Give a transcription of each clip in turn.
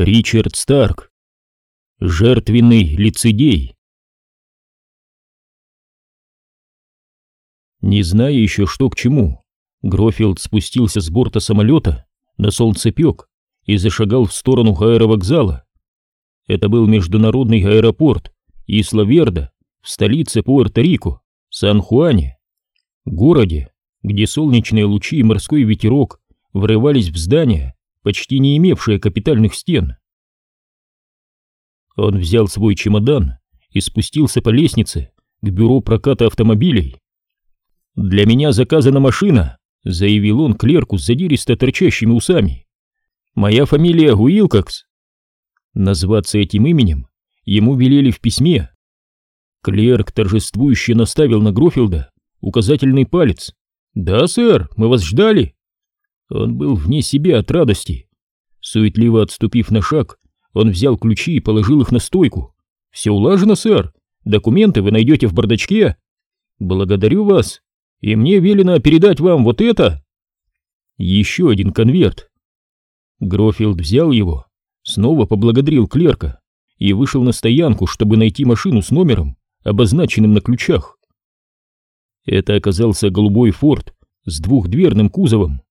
Ричард Старк. Жертвенный лицедей. Не зная еще что к чему, Грофилд спустился с борта самолета на солнцепек и зашагал в сторону аэровокзала. Это был международный аэропорт Исла-Верда в столице Пуэрто-Рико, Сан-Хуане, городе, где солнечные лучи и морской ветерок врывались в здания, почти не имевшие капитальных стен. Он взял свой чемодан и спустился по лестнице к бюро проката автомобилей. «Для меня заказана машина», — заявил он клерку с задиристо торчащими усами. «Моя фамилия Уилкокс». Назваться этим именем ему велели в письме. Клерк торжествующе наставил на Грофилда указательный палец. «Да, сэр, мы вас ждали». Он был вне себя от радости. Суетливо отступив на шаг, он взял ключи и положил их на стойку. «Все улажено, сэр. Документы вы найдете в бардачке. Благодарю вас. И мне велено передать вам вот это». Еще один конверт. Грофилд взял его, снова поблагодарил клерка и вышел на стоянку, чтобы найти машину с номером, обозначенным на ключах. Это оказался голубой форт с двухдверным кузовом.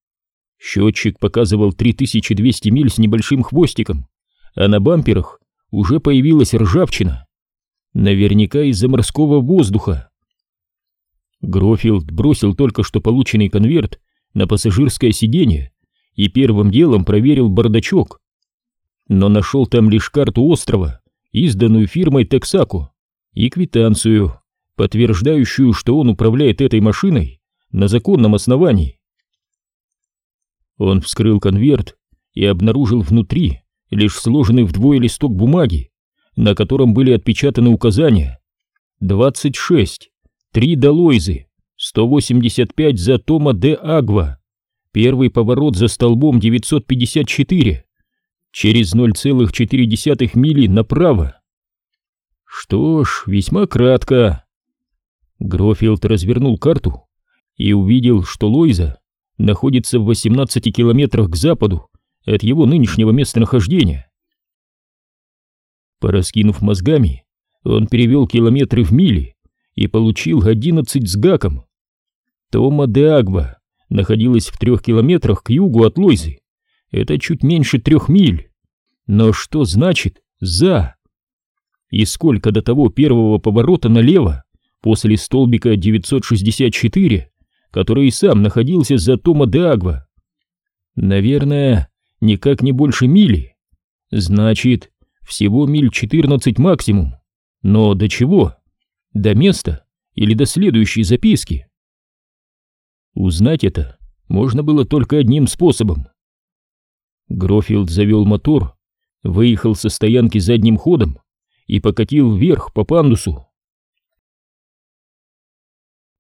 Счетчик показывал 3200 миль с небольшим хвостиком, а на бамперах уже появилась ржавчина. Наверняка из-за морского воздуха. Грофилд бросил только что полученный конверт на пассажирское сиденье и первым делом проверил бардачок. Но нашел там лишь карту острова, изданную фирмой Тексако, и квитанцию, подтверждающую, что он управляет этой машиной на законном основании. Он вскрыл конверт и обнаружил внутри лишь сложенный вдвое листок бумаги, на котором были отпечатаны указания. 26, 3 Долойзы, 185 за Тома де Агва, первый поворот за столбом 954, через 0,4 мили направо. Что ж, весьма кратко. Грофилд развернул карту и увидел, что Лойза находится в 18 километрах к западу от его нынешнего местонахождения. Пораскинув мозгами, он перевел километры в мили и получил 11 с гаком. Тома де Агва находилась в трех километрах к югу от Лойзы. Это чуть меньше трех миль. Но что значит «за»? И сколько до того первого поворота налево, после столбика 964, который сам находился за Тома де Агва. Наверное, никак не больше мили. Значит, всего миль 14 максимум. Но до чего? До места или до следующей записки? Узнать это можно было только одним способом. Грофилд завел мотор, выехал со стоянки задним ходом и покатил вверх по пандусу.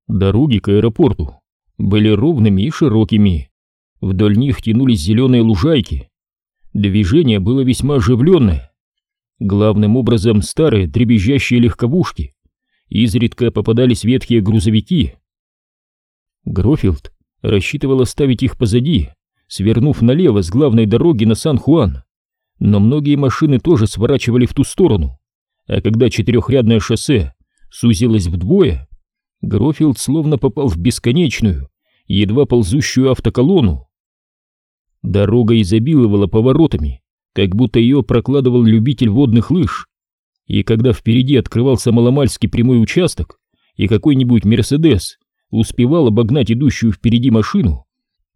Дороги к аэропорту были ровными и широкими. Вдоль них тянулись зеленые лужайки. Движение было весьма оживленное. Главным образом старые дребезжащие легковушки. Изредка попадались ветхие грузовики. Грофилд рассчитывал оставить их позади, свернув налево с главной дороги на Сан-Хуан. Но многие машины тоже сворачивали в ту сторону. А когда четырехрядное шоссе сузилось вдвое, Грофилд словно попал в бесконечную, едва ползущую автоколонну. Дорога изобиловала поворотами, как будто ее прокладывал любитель водных лыж. И когда впереди открывался маломальский прямой участок, и какой-нибудь «Мерседес» успевал обогнать идущую впереди машину,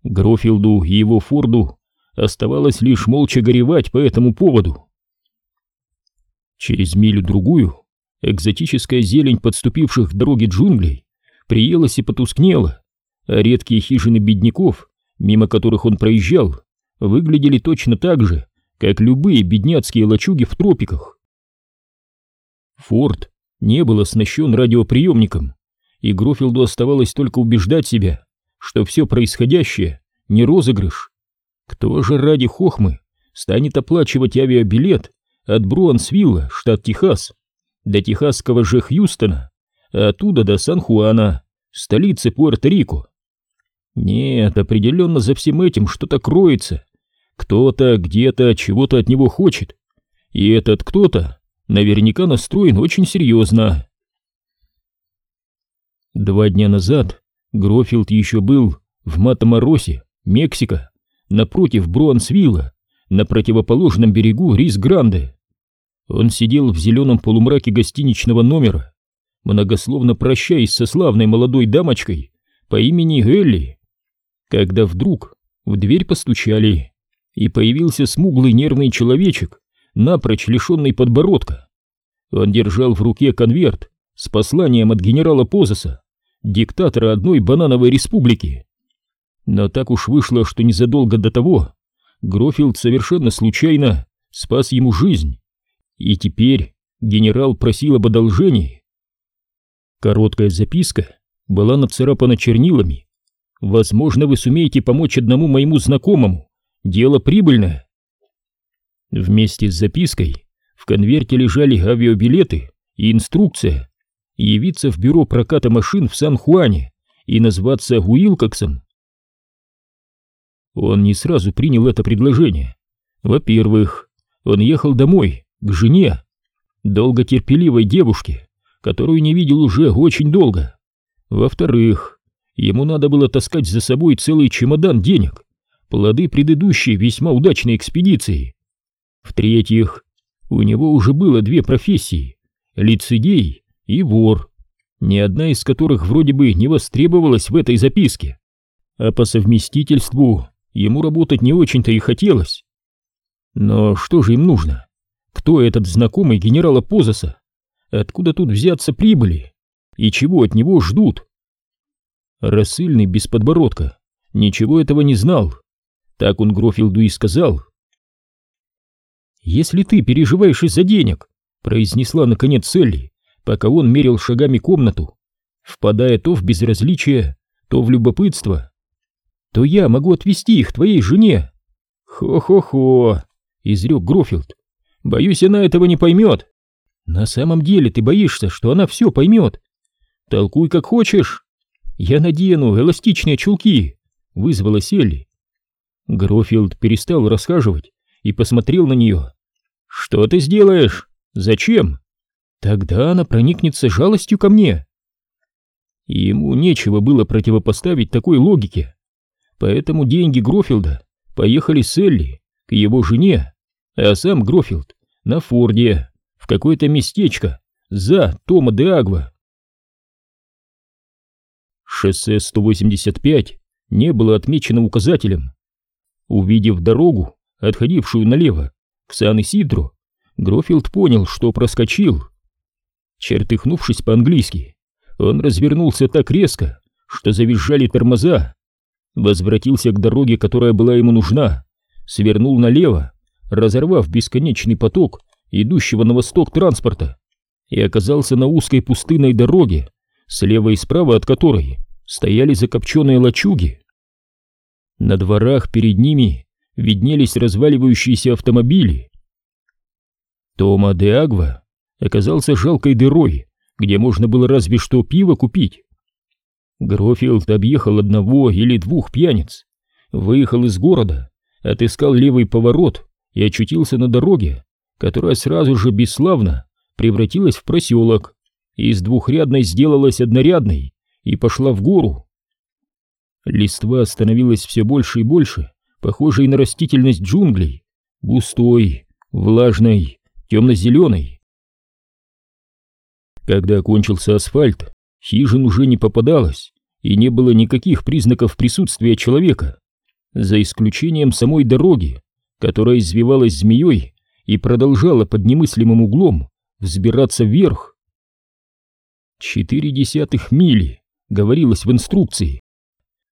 Грофилду и его Форду оставалось лишь молча горевать по этому поводу. Через милю-другую Экзотическая зелень подступивших к дороге джунглей приелась и потускнела, а редкие хижины бедняков, мимо которых он проезжал, выглядели точно так же, как любые бедняцкие лачуги в тропиках. Форд не был оснащен радиоприемником, и Грофилду оставалось только убеждать себя, что все происходящее не розыгрыш. Кто же ради хохмы станет оплачивать авиабилет от Бруансвилла, штат Техас, до техасского же Хьюстона, а оттуда до Сан-Хуана, столицы Пуэрто-Рико. Нет, определенно за всем этим что-то кроется. Кто-то где-то чего-то от него хочет, и этот кто-то наверняка настроен очень серьезно. Два дня назад Грофилд еще был в Матаморосе, Мексика, напротив Бруансвилла, на противоположном берегу Рис-Гранде. Он сидел в зеленом полумраке гостиничного номера, многословно прощаясь со славной молодой дамочкой по имени Элли, когда вдруг в дверь постучали, и появился смуглый нервный человечек, напрочь лишенный подбородка. Он держал в руке конверт с посланием от генерала Позаса, диктатора одной банановой республики. Но так уж вышло, что незадолго до того Грофилд совершенно случайно спас ему жизнь, и теперь генерал просил об одолжении. Короткая записка была нацарапана чернилами. «Возможно, вы сумеете помочь одному моему знакомому. Дело прибыльное». Вместе с запиской в конверте лежали авиабилеты и инструкция явиться в бюро проката машин в Сан-Хуане и назваться Уилкоксом. Он не сразу принял это предложение. Во-первых, он ехал домой, к жене, долготерпеливой девушке, которую не видел уже очень долго. Во-вторых, ему надо было таскать за собой целый чемодан денег, плоды предыдущей весьма удачной экспедиции. В-третьих, у него уже было две профессии — лицедей и вор, ни одна из которых вроде бы не востребовалась в этой записке. А по совместительству ему работать не очень-то и хотелось. Но что же им нужно? Кто этот знакомый генерала Позаса? Откуда тут взяться прибыли? И чего от него ждут? Рассыльный без подбородка ничего этого не знал. Так он Грофилду и сказал. «Если ты переживаешь из-за денег», — произнесла наконец Селли, пока он мерил шагами комнату, впадая то в безразличие, то в любопытство, то я могу отвезти их твоей жене. Хо-хо-хо, изрек Грофилд. Боюсь, она этого не поймет. На самом деле ты боишься, что она все поймет. Толкуй как хочешь. Я надену эластичные чулки, вызвала Селли. Грофилд перестал расхаживать и посмотрел на нее. Что ты сделаешь? Зачем? Тогда она проникнется жалостью ко мне. Ему нечего было противопоставить такой логике. Поэтому деньги Грофилда поехали с Элли к его жене, а сам Грофилд на Форде в какое-то местечко за Тома де Агва. Шоссе 185 не было отмечено указателем. Увидев дорогу, отходившую налево, к Сан-Исидро, Грофилд понял, что проскочил. Чертыхнувшись по-английски, он развернулся так резко, что завизжали тормоза, возвратился к дороге, которая была ему нужна, свернул налево, разорвав бесконечный поток идущего на восток транспорта, и оказался на узкой пустынной дороге, слева и справа от которой стояли закопченные лачуги. На дворах перед ними виднелись разваливающиеся автомобили. Тома де Агва оказался жалкой дырой, где можно было разве что пиво купить. Грофилд объехал одного или двух пьяниц, выехал из города, отыскал левый поворот и очутился на дороге, которая сразу же бесславно превратилась в проселок, из двухрядной сделалась однорядной и пошла в гору. Листва становилась все больше и больше, похожей на растительность джунглей, густой, влажной, темно-зеленой. Когда кончился асфальт, Хижин уже не попадалось, и не было никаких признаков присутствия человека, за исключением самой дороги, которая извивалась змеей и продолжала под немыслимым углом взбираться вверх. Четыре десятых мили, говорилось в инструкции.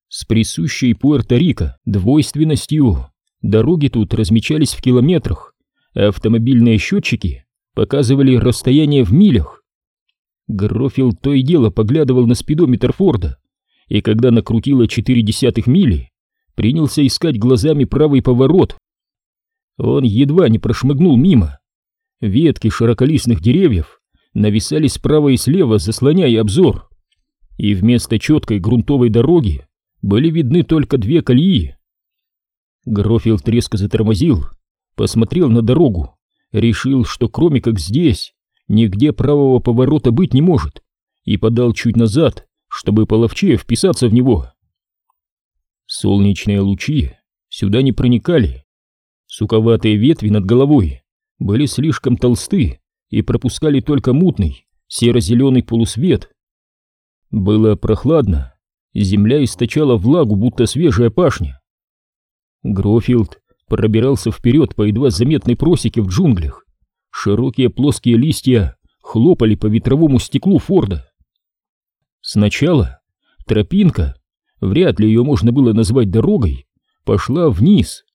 С присущей Пуэрто-Рико двойственностью дороги тут размечались в километрах, а автомобильные счетчики показывали расстояние в милях. Грофил то и дело поглядывал на спидометр Форда, и когда накрутило четыре десятых мили, принялся искать глазами правый поворот. Он едва не прошмыгнул мимо. Ветки широколистных деревьев нависали справа и слева, заслоняя обзор, и вместо четкой грунтовой дороги были видны только две колеи. Грофилд резко затормозил, посмотрел на дорогу, решил, что кроме как здесь, нигде правого поворота быть не может, и подал чуть назад, чтобы половчее вписаться в него. Солнечные лучи сюда не проникали. Суковатые ветви над головой были слишком толсты и пропускали только мутный, серо-зеленый полусвет. Было прохладно, земля источала влагу, будто свежая пашня. Грофилд пробирался вперед по едва заметной просеке в джунглях. Широкие плоские листья хлопали по ветровому стеклу Форда. Сначала тропинка, вряд ли ее можно было назвать дорогой, пошла вниз,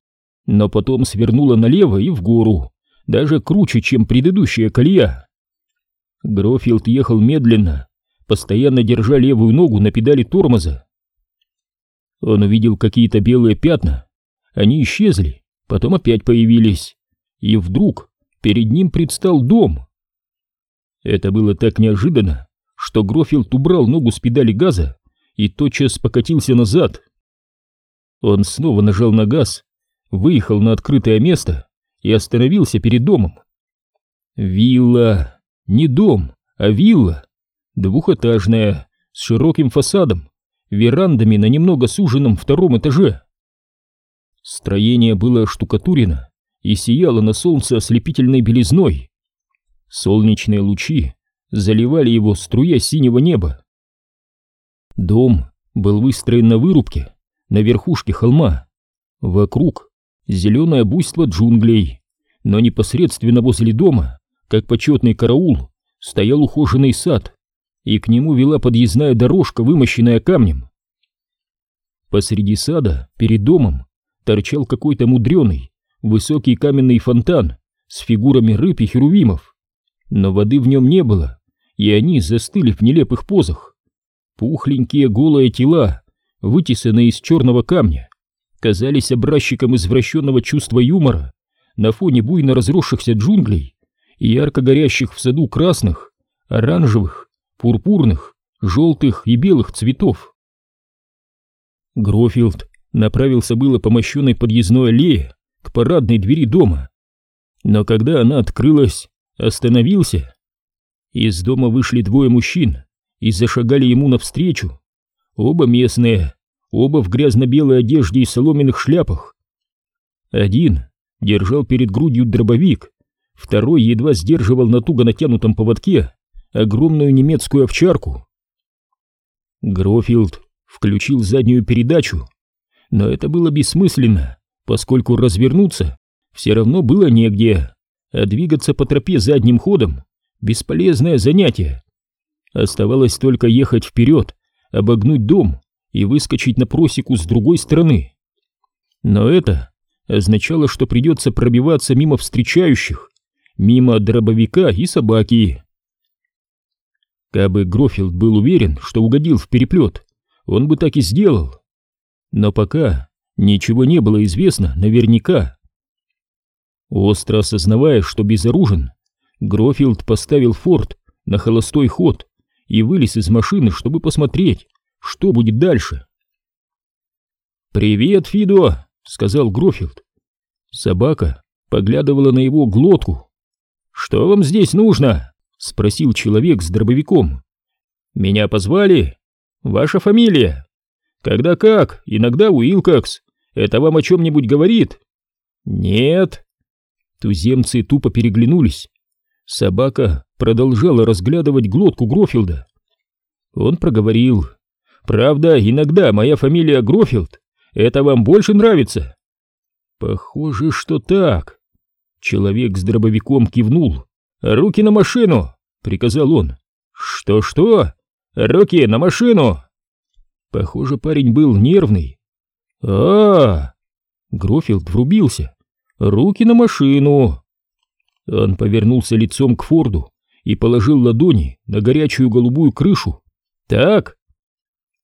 но потом свернула налево и в гору, даже круче, чем предыдущая колея. Грофилд ехал медленно, постоянно держа левую ногу на педали тормоза. Он увидел какие-то белые пятна, они исчезли, потом опять появились, и вдруг перед ним предстал дом. Это было так неожиданно, что Грофилд убрал ногу с педали газа и тотчас покатился назад. Он снова нажал на газ, выехал на открытое место и остановился перед домом. Вилла, не дом, а вилла, двухэтажная, с широким фасадом, верандами на немного суженном втором этаже. Строение было штукатурено и сияло на солнце ослепительной белизной. Солнечные лучи заливали его струя синего неба. Дом был выстроен на вырубке, на верхушке холма. Вокруг зеленое буйство джунглей, но непосредственно возле дома, как почетный караул, стоял ухоженный сад, и к нему вела подъездная дорожка, вымощенная камнем. Посреди сада, перед домом, торчал какой-то мудреный, высокий каменный фонтан с фигурами рыб и херувимов. Но воды в нем не было, и они застыли в нелепых позах. Пухленькие голые тела, вытесанные из черного камня, казались образчиком извращенного чувства юмора на фоне буйно разросшихся джунглей и ярко горящих в саду красных, оранжевых, пурпурных, желтых и белых цветов. Грофилд направился было по мощенной подъездной аллее к парадной двери дома, но когда она открылась, остановился. Из дома вышли двое мужчин и зашагали ему навстречу, оба местные, оба в грязно-белой одежде и соломенных шляпах. Один держал перед грудью дробовик, второй едва сдерживал на туго натянутом поводке огромную немецкую овчарку. Грофилд включил заднюю передачу но это было бессмысленно, поскольку развернуться все равно было негде, а двигаться по тропе задним ходом — бесполезное занятие. Оставалось только ехать вперед, обогнуть дом и выскочить на просеку с другой стороны. Но это означало, что придется пробиваться мимо встречающих, мимо дробовика и собаки. Кабы Грофилд был уверен, что угодил в переплет, он бы так и сделал. Но пока ничего не было известно наверняка. Остро осознавая, что безоружен, Грофилд поставил форт на холостой ход и вылез из машины, чтобы посмотреть, что будет дальше. «Привет, Фидо!» — сказал Грофилд. Собака поглядывала на его глотку. «Что вам здесь нужно?» — спросил человек с дробовиком. «Меня позвали? Ваша фамилия?» Когда как, иногда Уилкокс. Это вам о чем-нибудь говорит? Нет. Туземцы тупо переглянулись. Собака продолжала разглядывать глотку Грофилда. Он проговорил. «Правда, иногда моя фамилия Грофилд. Это вам больше нравится?» «Похоже, что так». Человек с дробовиком кивнул. «Руки на машину!» — приказал он. «Что-что? Руки на машину!» Похоже, парень был нервный. а, -а, -а Грофилд врубился. «Руки на машину!» Он повернулся лицом к Форду и положил ладони на горячую голубую крышу. «Так!»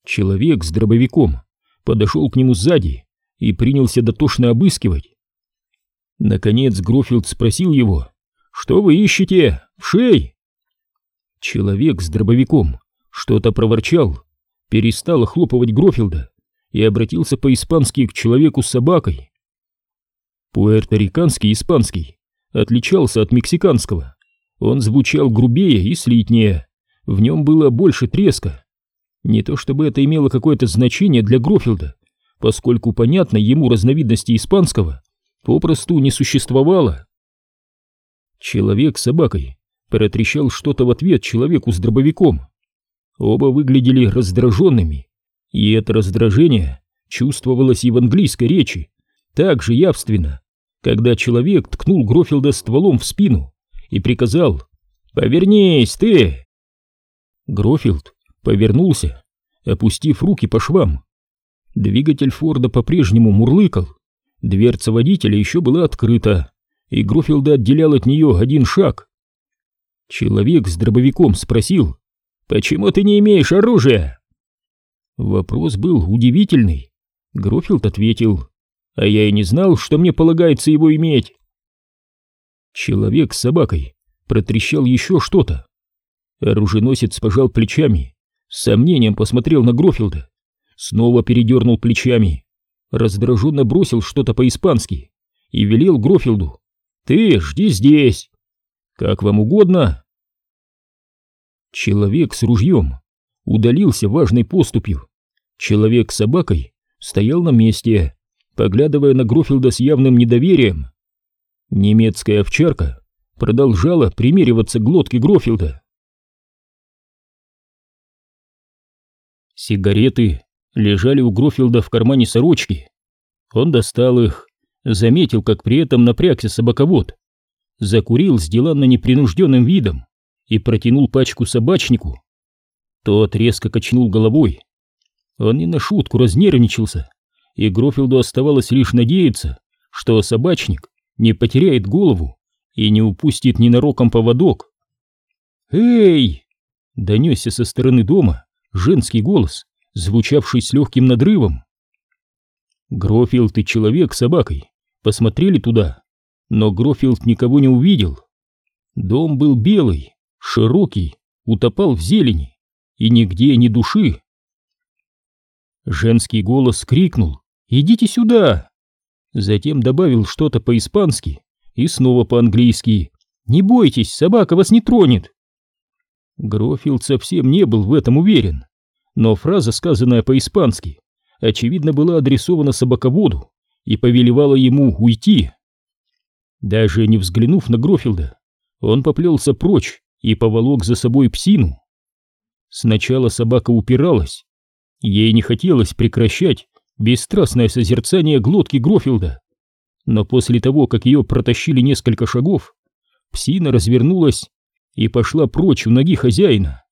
Человек с дробовиком подошел к нему сзади и принялся дотошно обыскивать. Наконец Грофилд спросил его, «Что вы ищете? В шей?» Человек с дробовиком что-то проворчал перестал охлопывать Грофилда и обратился по-испански к человеку с собакой. Пуэрториканский испанский отличался от мексиканского. Он звучал грубее и слитнее, в нем было больше треска. Не то чтобы это имело какое-то значение для Грофилда, поскольку, понятно, ему разновидности испанского попросту не существовало. Человек с собакой протрещал что-то в ответ человеку с дробовиком. Оба выглядели раздраженными, и это раздражение чувствовалось и в английской речи, так же явственно, когда человек ткнул Грофилда стволом в спину и приказал «Повернись, ты!». Грофилд повернулся, опустив руки по швам. Двигатель Форда по-прежнему мурлыкал, дверца водителя еще была открыта, и Грофилда отделял от нее один шаг. Человек с дробовиком спросил «Почему ты не имеешь оружия?» Вопрос был удивительный. Грофилд ответил «А я и не знал, что мне полагается его иметь». Человек с собакой протрещал еще что-то. Оруженосец пожал плечами, с сомнением посмотрел на Грофилда, снова передернул плечами, раздраженно бросил что-то по-испански и велел Грофилду «Ты жди здесь!» «Как вам угодно!» Человек с ружьем удалился важной поступью. Человек с собакой стоял на месте, поглядывая на Грофилда с явным недоверием. Немецкая овчарка продолжала примериваться к глотке Грофилда. Сигареты лежали у Грофилда в кармане сорочки. Он достал их, заметил, как при этом напрягся собаковод, закурил с деланно непринужденным видом и протянул пачку собачнику. Тот резко качнул головой. Он не на шутку разнервничался, и Грофилду оставалось лишь надеяться, что собачник не потеряет голову и не упустит ненароком поводок. «Эй!» — донесся со стороны дома женский голос, звучавший с легким надрывом. Грофилд и человек с собакой посмотрели туда, но Грофилд никого не увидел. Дом был белый, широкий, утопал в зелени, и нигде ни души. Женский голос крикнул «Идите сюда!» Затем добавил что-то по-испански и снова по-английски «Не бойтесь, собака вас не тронет!» Грофилд совсем не был в этом уверен, но фраза, сказанная по-испански, очевидно была адресована собаководу и повелевала ему уйти. Даже не взглянув на Грофилда, он поплелся прочь и поволок за собой псину. Сначала собака упиралась, ей не хотелось прекращать бесстрастное созерцание глотки Грофилда, но после того, как ее протащили несколько шагов, псина развернулась и пошла прочь у ноги хозяина.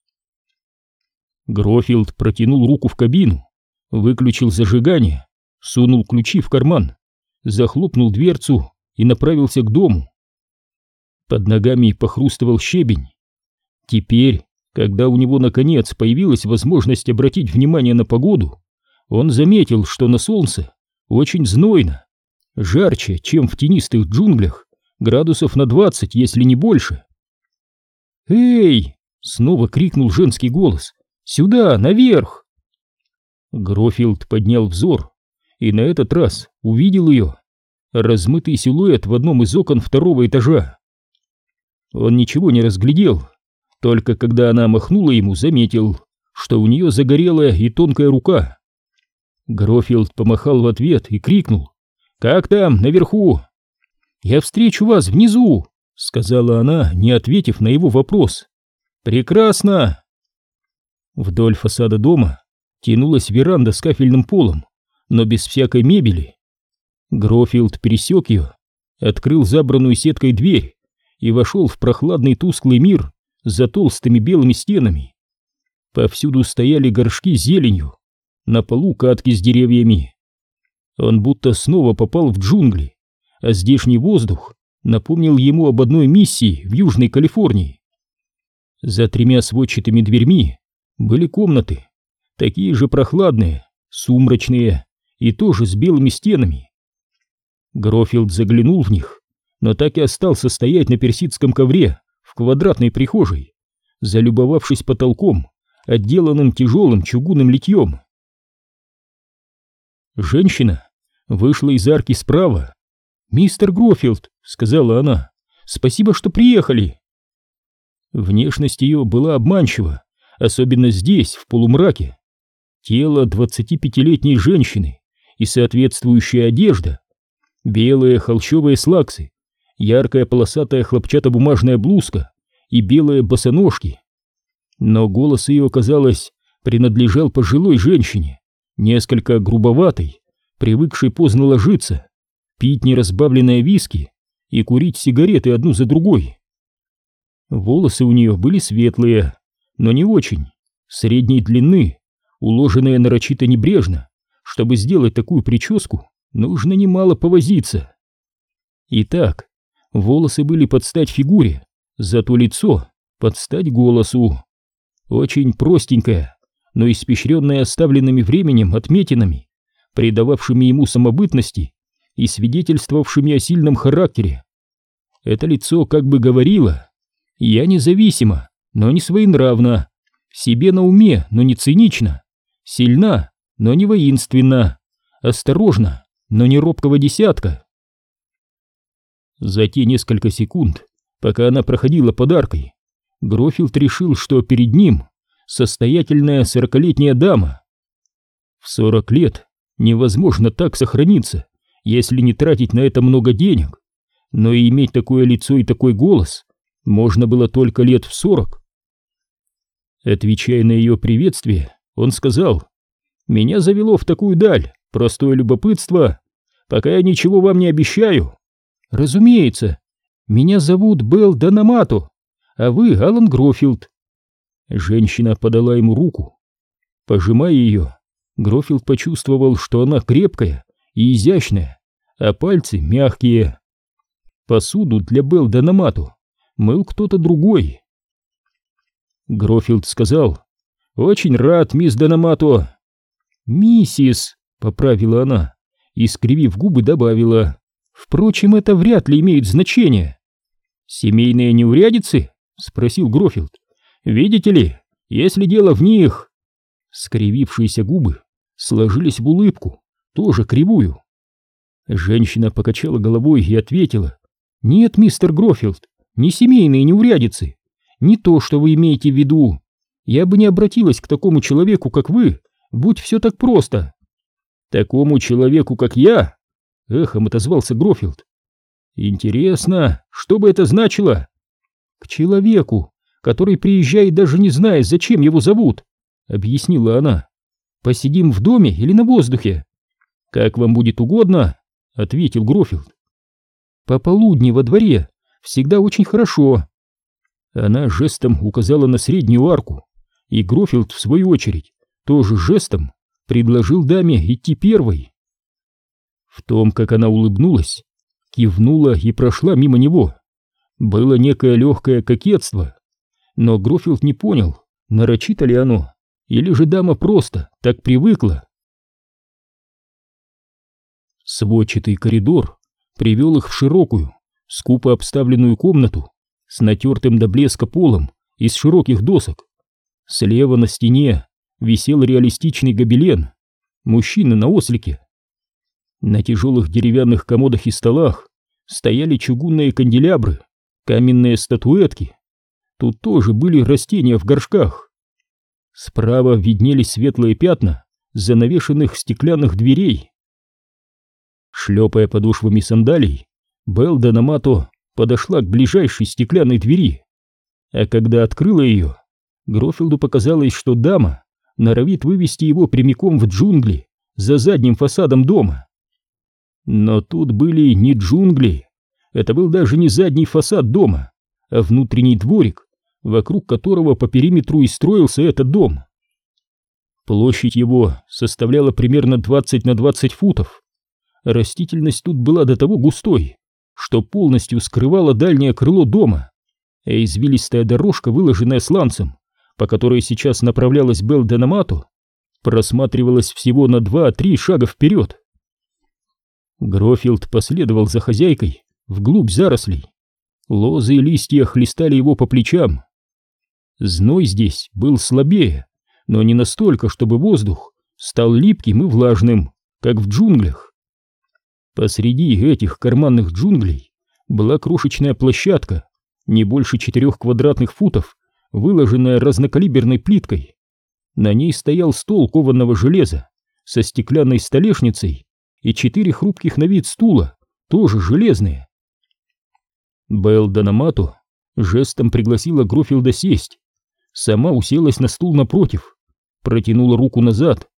Грофилд протянул руку в кабину, выключил зажигание, сунул ключи в карман, захлопнул дверцу и направился к дому. Под ногами похрустывал щебень. Теперь, когда у него наконец появилась возможность обратить внимание на погоду, он заметил, что на солнце очень знойно, жарче, чем в тенистых джунглях, градусов на двадцать, если не больше. «Эй!» — снова крикнул женский голос. «Сюда, наверх!» Грофилд поднял взор и на этот раз увидел ее, размытый силуэт в одном из окон второго этажа. Он ничего не разглядел, только когда она махнула ему, заметил, что у нее загорелая и тонкая рука. Грофилд помахал в ответ и крикнул «Как там, наверху?» «Я встречу вас внизу!» — сказала она, не ответив на его вопрос. «Прекрасно!» Вдоль фасада дома тянулась веранда с кафельным полом, но без всякой мебели. Грофилд пересек ее, открыл забранную сеткой дверь и вошел в прохладный тусклый мир за толстыми белыми стенами. Повсюду стояли горшки с зеленью, на полу катки с деревьями. Он будто снова попал в джунгли, а здешний воздух напомнил ему об одной миссии в Южной Калифорнии. За тремя сводчатыми дверьми были комнаты, такие же прохладные, сумрачные и тоже с белыми стенами. Грофилд заглянул в них но так и остался стоять на персидском ковре в квадратной прихожей, залюбовавшись потолком, отделанным тяжелым чугунным литьем. Женщина вышла из арки справа. «Мистер Грофилд», — сказала она, — «спасибо, что приехали». Внешность ее была обманчива, особенно здесь, в полумраке. Тело 25-летней женщины и соответствующая одежда. Белые холщовые слаксы, яркая полосатая хлопчатобумажная блузка и белые босоножки. Но голос ее, казалось, принадлежал пожилой женщине, несколько грубоватой, привыкшей поздно ложиться, пить неразбавленное виски и курить сигареты одну за другой. Волосы у нее были светлые, но не очень, средней длины, уложенные нарочито небрежно. Чтобы сделать такую прическу, нужно немало повозиться. Итак, волосы были под стать фигуре, зато лицо под стать голосу. Очень простенькое, но испещренное оставленными временем отметинами, придававшими ему самобытности и свидетельствовавшими о сильном характере. Это лицо как бы говорило «Я независима, но не своенравна, себе на уме, но не цинично, сильна, но не воинственна, осторожна, но не робкого десятка». За те несколько секунд, пока она проходила подаркой, Грофилд решил, что перед ним состоятельная сорокалетняя дама. В сорок лет невозможно так сохраниться, если не тратить на это много денег, но и иметь такое лицо и такой голос можно было только лет в сорок. Отвечая на ее приветствие, он сказал, «Меня завело в такую даль, простое любопытство, пока я ничего вам не обещаю. Разумеется, меня зовут Белл Данамато, а вы Алан Грофилд». Женщина подала ему руку. Пожимая ее, Грофилд почувствовал, что она крепкая и изящная, а пальцы мягкие. Посуду для Белл Данамату мыл кто-то другой. Грофилд сказал, «Очень рад, мисс Данамато». «Миссис», — поправила она, и, скривив губы, добавила, «Впрочем, это вряд ли имеет значение». «Семейные неурядицы?» — спросил Грофилд. «Видите ли, если дело в них...» Скривившиеся губы сложились в улыбку, тоже кривую. Женщина покачала головой и ответила. «Нет, мистер Грофилд, не семейные неурядицы. Не то, что вы имеете в виду. Я бы не обратилась к такому человеку, как вы, будь все так просто». «Такому человеку, как я?» — эхом отозвался Грофилд. «Интересно, что бы это значило?» «К человеку, который приезжает даже не зная, зачем его зовут», — объяснила она. «Посидим в доме или на воздухе?» «Как вам будет угодно», — ответил Грофилд. «Пополудни во дворе всегда очень хорошо». Она жестом указала на среднюю арку, и Грофилд, в свою очередь, тоже жестом предложил даме идти первой. В том, как она улыбнулась, кивнула и прошла мимо него, было некое легкое кокетство, но Грофилд не понял, нарочито ли оно, или же дама просто так привыкла. Сводчатый коридор привел их в широкую, скупо обставленную комнату с натертым до блеска полом из широких досок. Слева на стене висел реалистичный гобелен, мужчина на ослике. На тяжелых деревянных комодах и столах стояли чугунные канделябры, каменные статуэтки. Тут тоже были растения в горшках. Справа виднелись светлые пятна занавешенных стеклянных дверей. Шлепая подошвами сандалий, Белл Данамато подошла к ближайшей стеклянной двери. А когда открыла ее, Грофилду показалось, что дама норовит вывести его прямиком в джунгли за задним фасадом дома. Но тут были не джунгли, это был даже не задний фасад дома, а внутренний дворик, вокруг которого по периметру и строился этот дом. Площадь его составляла примерно 20 на 20 футов, Растительность тут была до того густой, что полностью скрывала дальнее крыло дома, а извилистая дорожка, выложенная сланцем, по которой сейчас направлялась Белл Денамато, просматривалась всего на два-три шага вперед. Грофилд последовал за хозяйкой вглубь зарослей. Лозы и листья хлестали его по плечам. Зной здесь был слабее, но не настолько, чтобы воздух стал липким и влажным, как в джунглях. Посреди этих карманных джунглей была крошечная площадка, не больше четырех квадратных футов, выложенная разнокалиберной плиткой. На ней стоял стол кованого железа со стеклянной столешницей и четыре хрупких на вид стула, тоже железные. Белл Данамату жестом пригласила Грофилда сесть. Сама уселась на стул напротив, протянула руку назад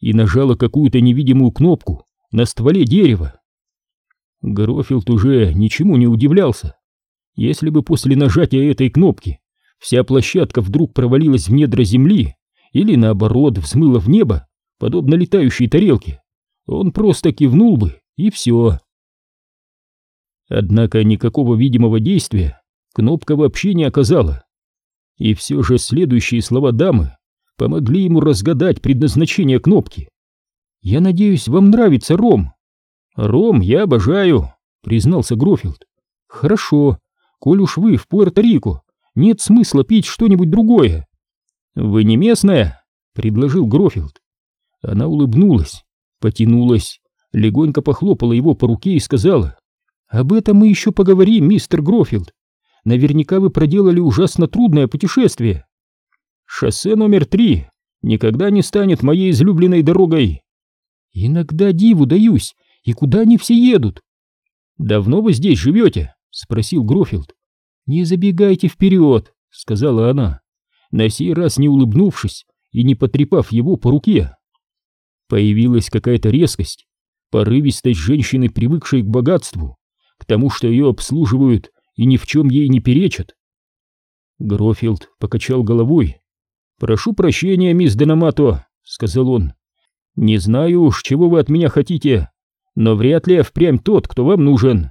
и нажала какую-то невидимую кнопку на стволе дерева. Грофилд уже ничему не удивлялся. Если бы после нажатия этой кнопки вся площадка вдруг провалилась в недра земли или наоборот взмыла в небо, подобно летающей тарелке, он просто кивнул бы и все. Однако никакого видимого действия кнопка вообще не оказала. И все же следующие слова дамы помогли ему разгадать предназначение кнопки. «Я надеюсь, вам нравится ром?» «Ром я обожаю», — признался Грофилд. «Хорошо, коль уж вы в Пуэрто-Рико, нет смысла пить что-нибудь другое». «Вы не местная?» — предложил Грофилд. Она улыбнулась, потянулась, легонько похлопала его по руке и сказала, «Об этом мы еще поговорим, мистер Грофилд. Наверняка вы проделали ужасно трудное путешествие. Шоссе номер три никогда не станет моей излюбленной дорогой. Иногда диву даюсь, и куда они все едут? Давно вы здесь живете? Спросил Грофилд. Не забегайте вперед, сказала она, на сей раз не улыбнувшись и не потрепав его по руке. Появилась какая-то резкость, порывистость женщины, привыкшей к богатству, к тому, что ее обслуживают и ни в чем ей не перечат. Грофилд покачал головой. «Прошу прощения, мисс Денамато», — сказал он. «Не знаю уж, чего вы от меня хотите, но вряд ли впрямь тот, кто вам нужен.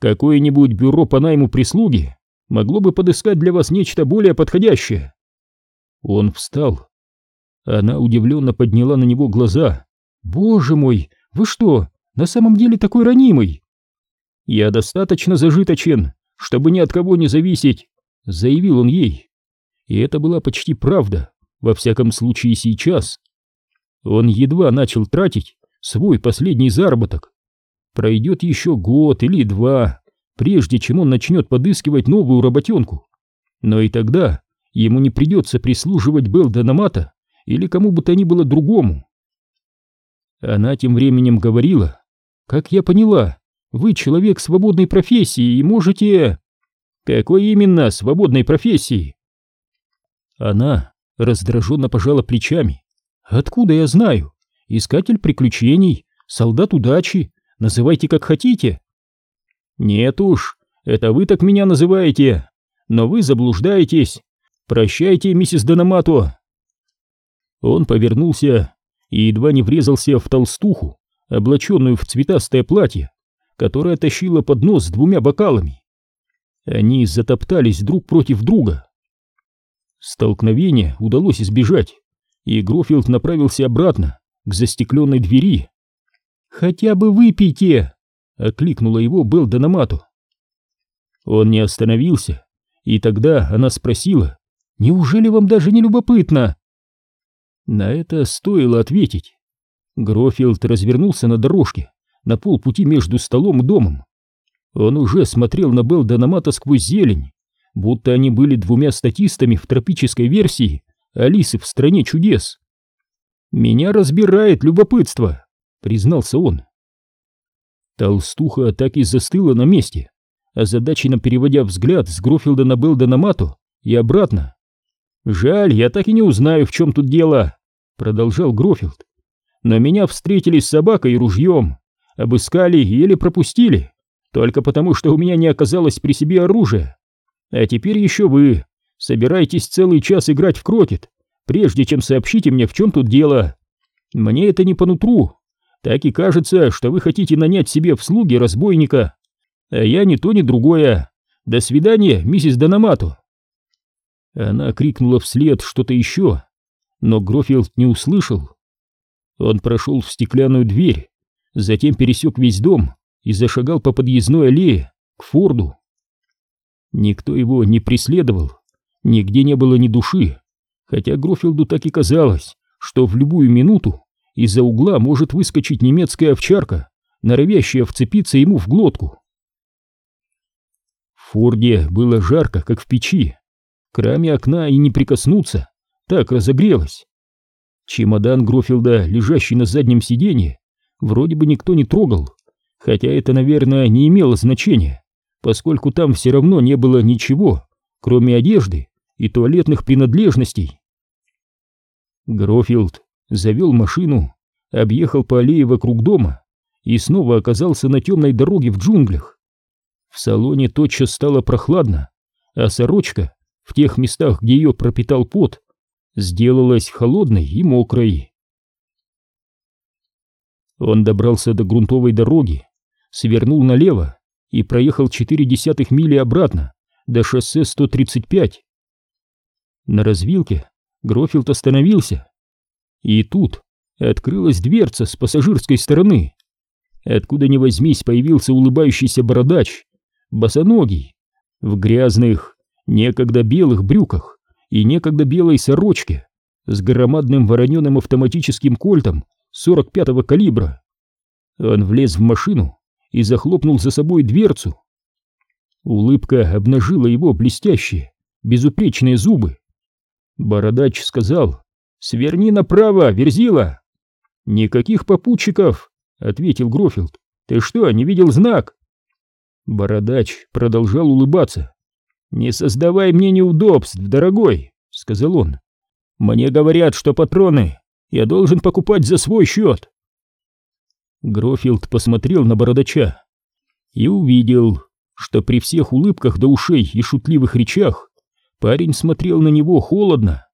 Какое-нибудь бюро по найму прислуги могло бы подыскать для вас нечто более подходящее». Он встал. Она удивленно подняла на него глаза. «Боже мой, вы что, на самом деле такой ранимый?» «Я достаточно зажиточен, чтобы ни от кого не зависеть», — заявил он ей. И это была почти правда, во всяком случае сейчас. Он едва начал тратить свой последний заработок. Пройдет еще год или два, прежде чем он начнет подыскивать новую работенку. Но и тогда ему не придется прислуживать Белденамата или кому бы то ни было другому. Она тем временем говорила, «Как я поняла, вы человек свободной профессии и можете...» «Какой именно свободной профессии?» Она раздраженно пожала плечами. «Откуда я знаю? Искатель приключений, солдат удачи, называйте как хотите». «Нет уж, это вы так меня называете, но вы заблуждаетесь. Прощайте, миссис Дономато». Он повернулся и едва не врезался в толстуху, облаченную в цветастое платье, которая тащила поднос с двумя бокалами. Они затоптались друг против друга. Столкновение удалось избежать, и Грофилд направился обратно к застекленной двери. «Хотя бы выпейте!» — окликнула его Белл Дономату. Он не остановился, и тогда она спросила, «Неужели вам даже не любопытно?» На это стоило ответить. Грофилд развернулся на дорожке на полпути между столом и домом. Он уже смотрел на Белл Дономата сквозь зелень, будто они были двумя статистами в тропической версии Алисы в стране чудес. «Меня разбирает любопытство», — признался он. Толстуха так и застыла на месте, озадаченно переводя взгляд с Грофилда на Белл Дономату и обратно. «Жаль, я так и не узнаю, в чем тут дело», — продолжал Грофилд. «Но меня встретили с собакой и ружьем, обыскали и еле пропустили, только потому, что у меня не оказалось при себе оружия. А теперь еще вы собираетесь целый час играть в крокет, прежде чем сообщите мне, в чем тут дело. Мне это не по нутру. Так и кажется, что вы хотите нанять себе в слуги разбойника. А я ни то, ни другое. До свидания, миссис Дономату. Она крикнула вслед что-то еще, но Грофилд не услышал. Он прошел в стеклянную дверь, затем пересек весь дом и зашагал по подъездной аллее к Форду. Никто его не преследовал, нигде не было ни души, хотя Грофилду так и казалось, что в любую минуту из-за угла может выскочить немецкая овчарка норовящая вцепиться ему в глотку. В Форде было жарко, как в печи. К раме окна и не прикоснуться, так разогрелось. Чемодан Грофилда, лежащий на заднем сиденье, вроде бы никто не трогал, хотя это, наверное, не имело значения, поскольку там все равно не было ничего, кроме одежды и туалетных принадлежностей. Грофилд завел машину, объехал по аллее вокруг дома и снова оказался на темной дороге в джунглях. В салоне тотчас стало прохладно, а сорочка в тех местах, где ее пропитал пот, сделалась холодной и мокрой. Он добрался до грунтовой дороги, свернул налево и проехал четыре десятых мили обратно до шоссе 135. На развилке Грофилд остановился, и тут открылась дверца с пассажирской стороны. Откуда ни возьмись появился улыбающийся бородач, босоногий, в грязных, некогда белых брюках и некогда белой сорочке, с громадным вороненым автоматическим кольтом 45-го калибра. Он влез в машину и захлопнул за собой дверцу. Улыбка обнажила его блестящие, безупречные зубы. Бородач сказал «Сверни направо, Верзила!» «Никаких попутчиков!» — ответил Грофилд. «Ты что, не видел знак?» Бородач продолжал улыбаться. «Не создавай мне неудобств, дорогой!» — сказал он. «Мне говорят, что патроны я должен покупать за свой счет!» Грофилд посмотрел на бородача и увидел, что при всех улыбках до ушей и шутливых речах парень смотрел на него холодно.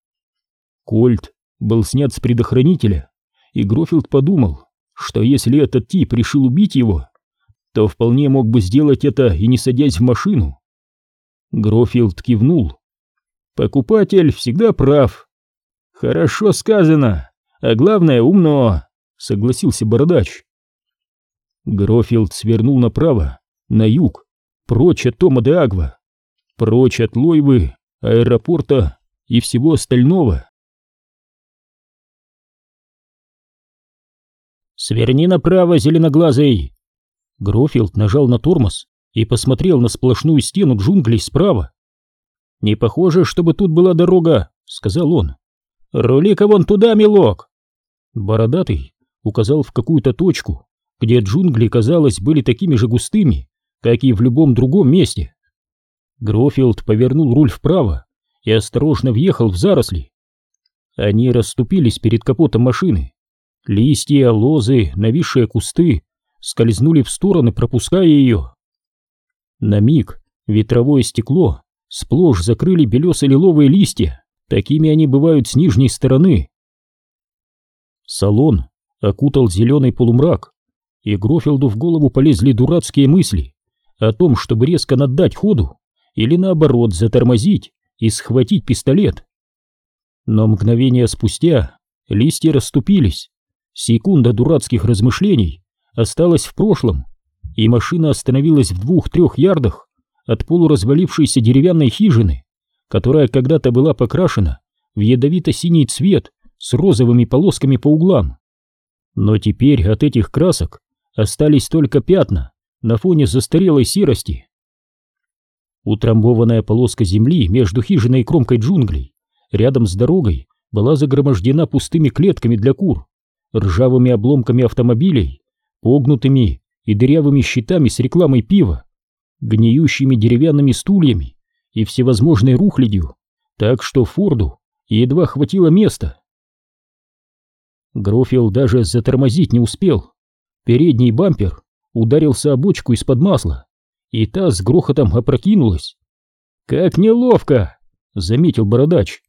Кольт был снят с предохранителя, и Грофилд подумал, что если этот тип решил убить его, то вполне мог бы сделать это и не садясь в машину. Грофилд кивнул. «Покупатель всегда прав». «Хорошо сказано, а главное умно», — согласился Бородач. Грофилд свернул направо, на юг, прочь от Тома де Агва, прочь от Лойвы, аэропорта и всего остального. «Сверни направо, зеленоглазый!» Грофилд нажал на тормоз и посмотрел на сплошную стену джунглей справа. «Не похоже, чтобы тут была дорога», — сказал он. «Рули-ка вон туда, милок!» Бородатый указал в какую-то точку, где джунгли, казалось, были такими же густыми, как и в любом другом месте. Грофилд повернул руль вправо и осторожно въехал в заросли. Они расступились перед капотом машины. Листья, лозы, нависшие кусты скользнули в стороны, пропуская ее. На миг ветровое стекло сплошь закрыли белесо-лиловые листья, такими они бывают с нижней стороны. Салон окутал зеленый полумрак, и Грофилду в голову полезли дурацкие мысли о том, чтобы резко наддать ходу или наоборот затормозить и схватить пистолет. Но мгновение спустя листья расступились, секунда дурацких размышлений осталась в прошлом, и машина остановилась в двух-трех ярдах от полуразвалившейся деревянной хижины, которая когда-то была покрашена в ядовито-синий цвет с розовыми полосками по углам. Но теперь от этих красок остались только пятна на фоне застарелой серости. Утрамбованная полоска земли между хижиной и кромкой джунглей рядом с дорогой была загромождена пустыми клетками для кур, ржавыми обломками автомобилей, погнутыми и дырявыми щитами с рекламой пива, гниющими деревянными стульями и всевозможной рухлядью, так что Форду едва хватило места. Грофил даже затормозить не успел. Передний бампер ударился о бочку из-под масла, и та с грохотом опрокинулась. «Как неловко!» — заметил бородач.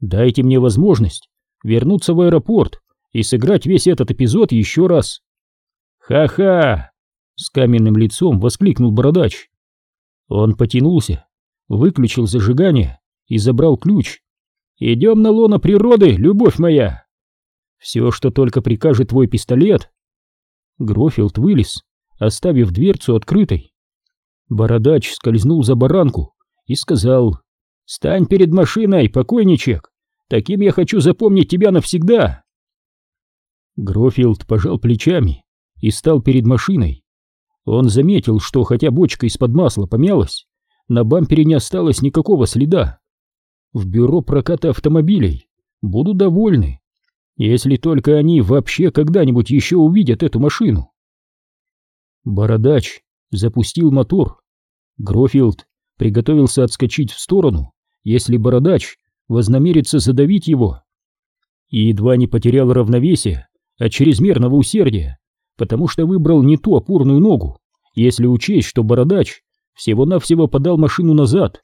«Дайте мне возможность вернуться в аэропорт и сыграть весь этот эпизод еще раз». «Ха-ха!» — с каменным лицом воскликнул бородач. Он потянулся, выключил зажигание и забрал ключ. «Идем на лоно природы, любовь моя!» «Все, что только прикажет твой пистолет, Грофилд вылез, оставив дверцу открытой. Бородач скользнул за баранку и сказал «Стань перед машиной, покойничек! Таким я хочу запомнить тебя навсегда!» Грофилд пожал плечами и стал перед машиной. Он заметил, что хотя бочка из-под масла помялась, на бампере не осталось никакого следа. В бюро проката автомобилей будут довольны, если только они вообще когда-нибудь еще увидят эту машину. Бородач запустил мотор. Грофилд приготовился отскочить в сторону, если Бородач вознамерится задавить его. И едва не потерял равновесие от чрезмерного усердия, потому что выбрал не ту опорную ногу, если учесть, что Бородач всего-навсего подал машину назад.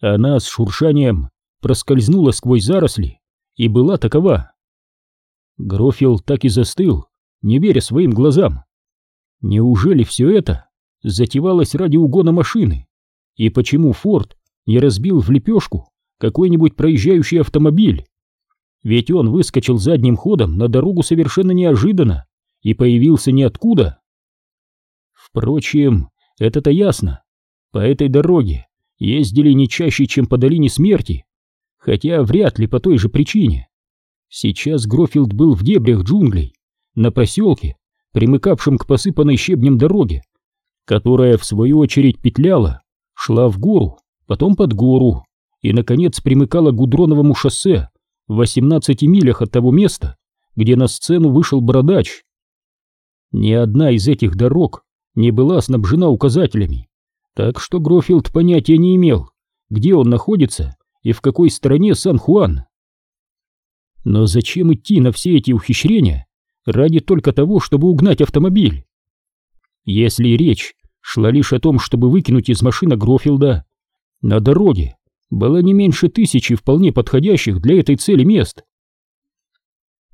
Она с шуршанием проскользнула сквозь заросли и была такова. Грофил так и застыл, не веря своим глазам. Неужели все это затевалось ради угона машины? И почему Форд не разбил в лепешку какой-нибудь проезжающий автомобиль? Ведь он выскочил задним ходом на дорогу совершенно неожиданно и появился ниоткуда. Впрочем, это-то ясно. По этой дороге ездили не чаще, чем по долине смерти, хотя вряд ли по той же причине. Сейчас Грофилд был в дебрях джунглей, на проселке, примыкавшем к посыпанной щебнем дороге, которая, в свою очередь, петляла, шла в гору, потом под гору и, наконец, примыкала к Гудроновому шоссе в 18 милях от того места, где на сцену вышел Бородач. Ни одна из этих дорог не была снабжена указателями, так что Грофилд понятия не имел, где он находится и в какой стороне Сан-Хуан. Но зачем идти на все эти ухищрения ради только того, чтобы угнать автомобиль? Если речь шла лишь о том, чтобы выкинуть из машины Грофилда, на дороге было не меньше тысячи вполне подходящих для этой цели мест.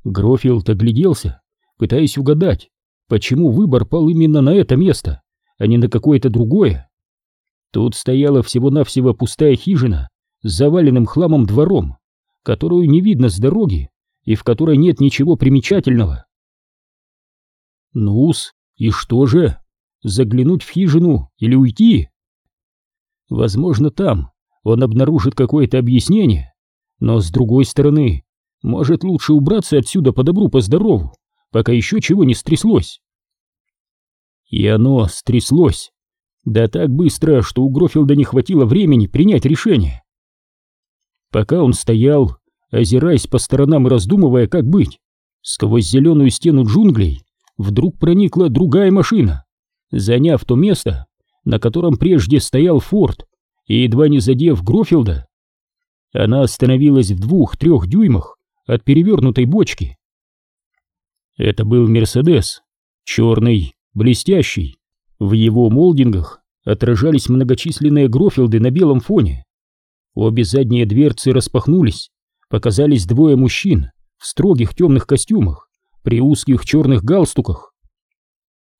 Грофилд огляделся, пытаясь угадать, Почему выбор пал именно на это место, а не на какое-то другое? Тут стояла всего-навсего пустая хижина с заваленным хламом двором, которую не видно с дороги и в которой нет ничего примечательного. Ну-с, и что же? Заглянуть в хижину или уйти? Возможно, там он обнаружит какое-то объяснение, но с другой стороны, может лучше убраться отсюда по добру, по здорову, пока еще чего не стряслось. И оно стряслось. Да так быстро, что у Грофилда не хватило времени принять решение. Пока он стоял, озираясь по сторонам и раздумывая, как быть, сквозь зеленую стену джунглей вдруг проникла другая машина, заняв то место, на котором прежде стоял форт, и едва не задев Грофилда. Она остановилась в двух-трех дюймах от перевернутой бочки. Это был Мерседес, черный, блестящий. В его молдингах отражались многочисленные грофилды на белом фоне. Обе задние дверцы распахнулись, показались двое мужчин в строгих темных костюмах, при узких черных галстуках.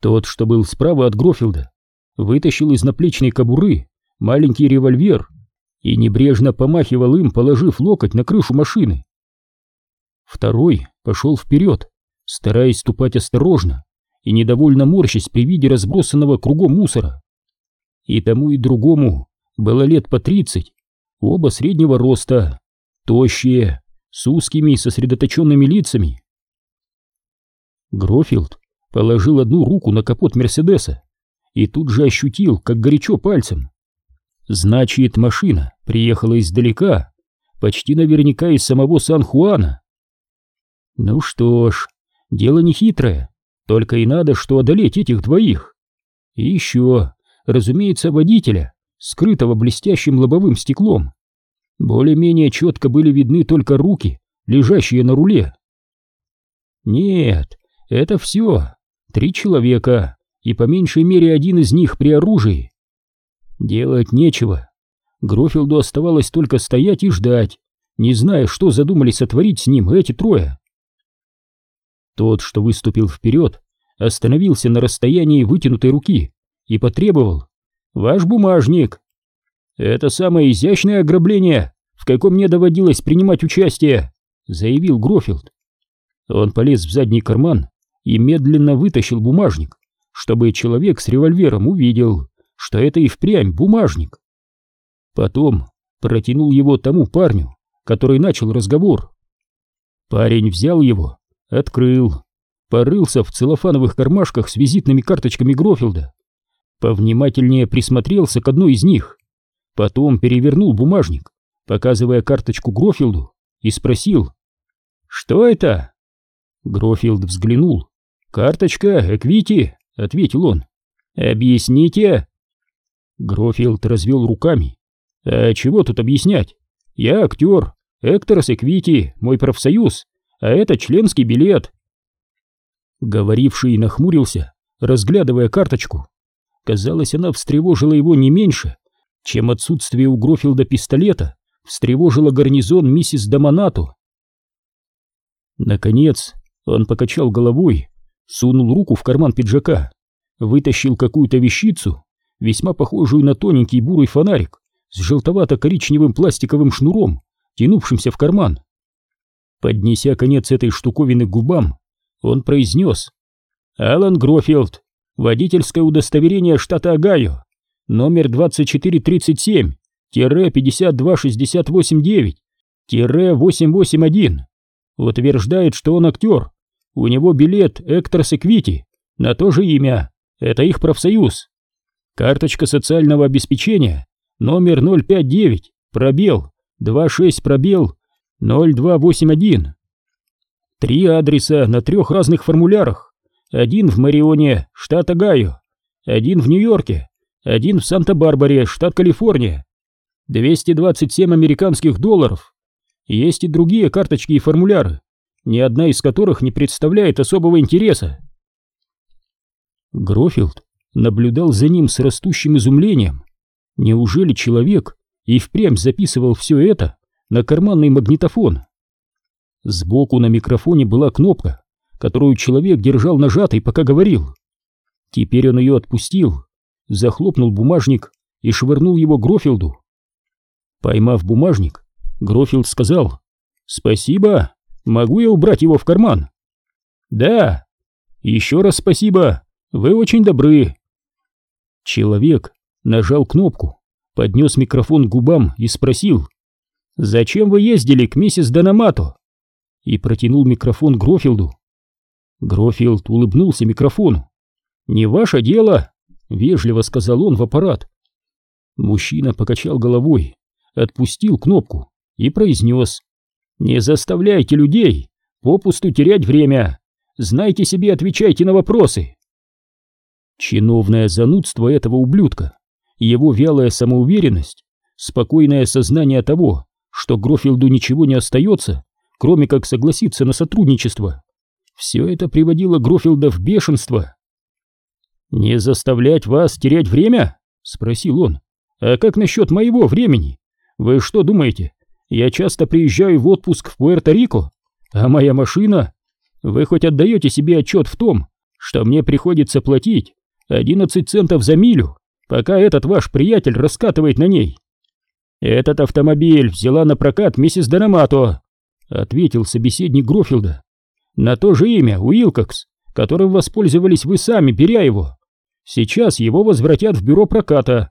Тот, что был справа от Грофилда, вытащил из наплечной кобуры маленький револьвер и небрежно помахивал им, положив локоть на крышу машины. Второй пошел вперед, стараясь ступать осторожно и недовольно морщась при виде разбросанного кругом мусора. И тому, и другому было лет по тридцать, оба среднего роста, тощие, с узкими и сосредоточенными лицами. Грофилд положил одну руку на капот Мерседеса и тут же ощутил, как горячо пальцем. Значит, машина приехала издалека, почти наверняка из самого Сан-Хуана. Ну что ж, Дело не хитрое, только и надо, что одолеть этих двоих. И еще, разумеется, водителя, скрытого блестящим лобовым стеклом. Более-менее четко были видны только руки, лежащие на руле. Нет, это все. Три человека, и по меньшей мере один из них при оружии. Делать нечего. Грофилду оставалось только стоять и ждать, не зная, что задумали сотворить с ним эти трое. Тот, что выступил вперед, остановился на расстоянии вытянутой руки и потребовал «Ваш бумажник!» «Это самое изящное ограбление, в каком мне доводилось принимать участие», — заявил Грофилд. Он полез в задний карман и медленно вытащил бумажник, чтобы человек с револьвером увидел, что это и впрямь бумажник. Потом протянул его тому парню, который начал разговор. Парень взял его открыл. порылся в целлофановых кармашках с визитными карточками Грофилда, повнимательнее присмотрелся к одной из них, потом перевернул бумажник, показывая карточку Грофилду, и спросил «Что это?» Грофилд взглянул. «Карточка, Эквити», — ответил он. «Объясните?» Грофилд развел руками. «А чего тут объяснять? Я актер, Экторс Эквити, мой профсоюз, а это членский билет». Говоривший нахмурился, разглядывая карточку. Казалось, она встревожила его не меньше, чем отсутствие у Грофилда пистолета встревожило гарнизон миссис Домонату. Наконец, он покачал головой, сунул руку в карман пиджака, вытащил какую-то вещицу, весьма похожую на тоненький бурый фонарик с желтовато-коричневым пластиковым шнуром, тянувшимся в карман. Поднеся конец этой штуковины к губам, он произнес «Алан Грофилд, водительское удостоверение штата Огайо, номер 2437-52689-881, утверждает, что он актер, у него билет Эктрос Эквити, на то же имя, это их профсоюз. Карточка социального обеспечения, номер 059, пробел, 26 пробел, 0281. Три адреса на трех разных формулярах. Один в Марионе, штат Огайо, один в Нью-Йорке, один в Санта-Барбаре, штат Калифорния. 227 американских долларов. Есть и другие карточки и формуляры, ни одна из которых не представляет особого интереса. Грофилд наблюдал за ним с растущим изумлением. Неужели человек и впрямь записывал все это на карманный магнитофон? Сбоку на микрофоне была кнопка, которую человек держал нажатой, пока говорил. Теперь он ее отпустил, захлопнул бумажник и швырнул его Грофилду. Поймав бумажник, Грофилд сказал «Спасибо, могу я убрать его в карман?» «Да, еще раз спасибо, вы очень добры». Человек нажал кнопку, поднес микрофон к губам и спросил «Зачем вы ездили к миссис Дономато?» и протянул микрофон Грофилду. Грофилд улыбнулся микрофону. «Не ваше дело», — вежливо сказал он в аппарат. Мужчина покачал головой, отпустил кнопку и произнес «Не заставляйте людей попусту терять время, знайте себе, отвечайте на вопросы». Чиновное занудство этого ублюдка, его вялая самоуверенность, спокойное сознание того, что Грофилду ничего не остается, кроме как согласиться на сотрудничество. Все это приводило Грофилда в бешенство. «Не заставлять вас терять время?» — спросил он. «А как насчет моего времени? Вы что думаете, я часто приезжаю в отпуск в Пуэрто-Рико? А моя машина? Вы хоть отдаете себе отчет в том, что мне приходится платить 11 центов за милю, пока этот ваш приятель раскатывает на ней?» «Этот автомобиль взяла на прокат миссис Дономато», — ответил собеседник Грофилда. «На то же имя, Уилкокс, которым воспользовались вы сами, беря его. Сейчас его возвратят в бюро проката.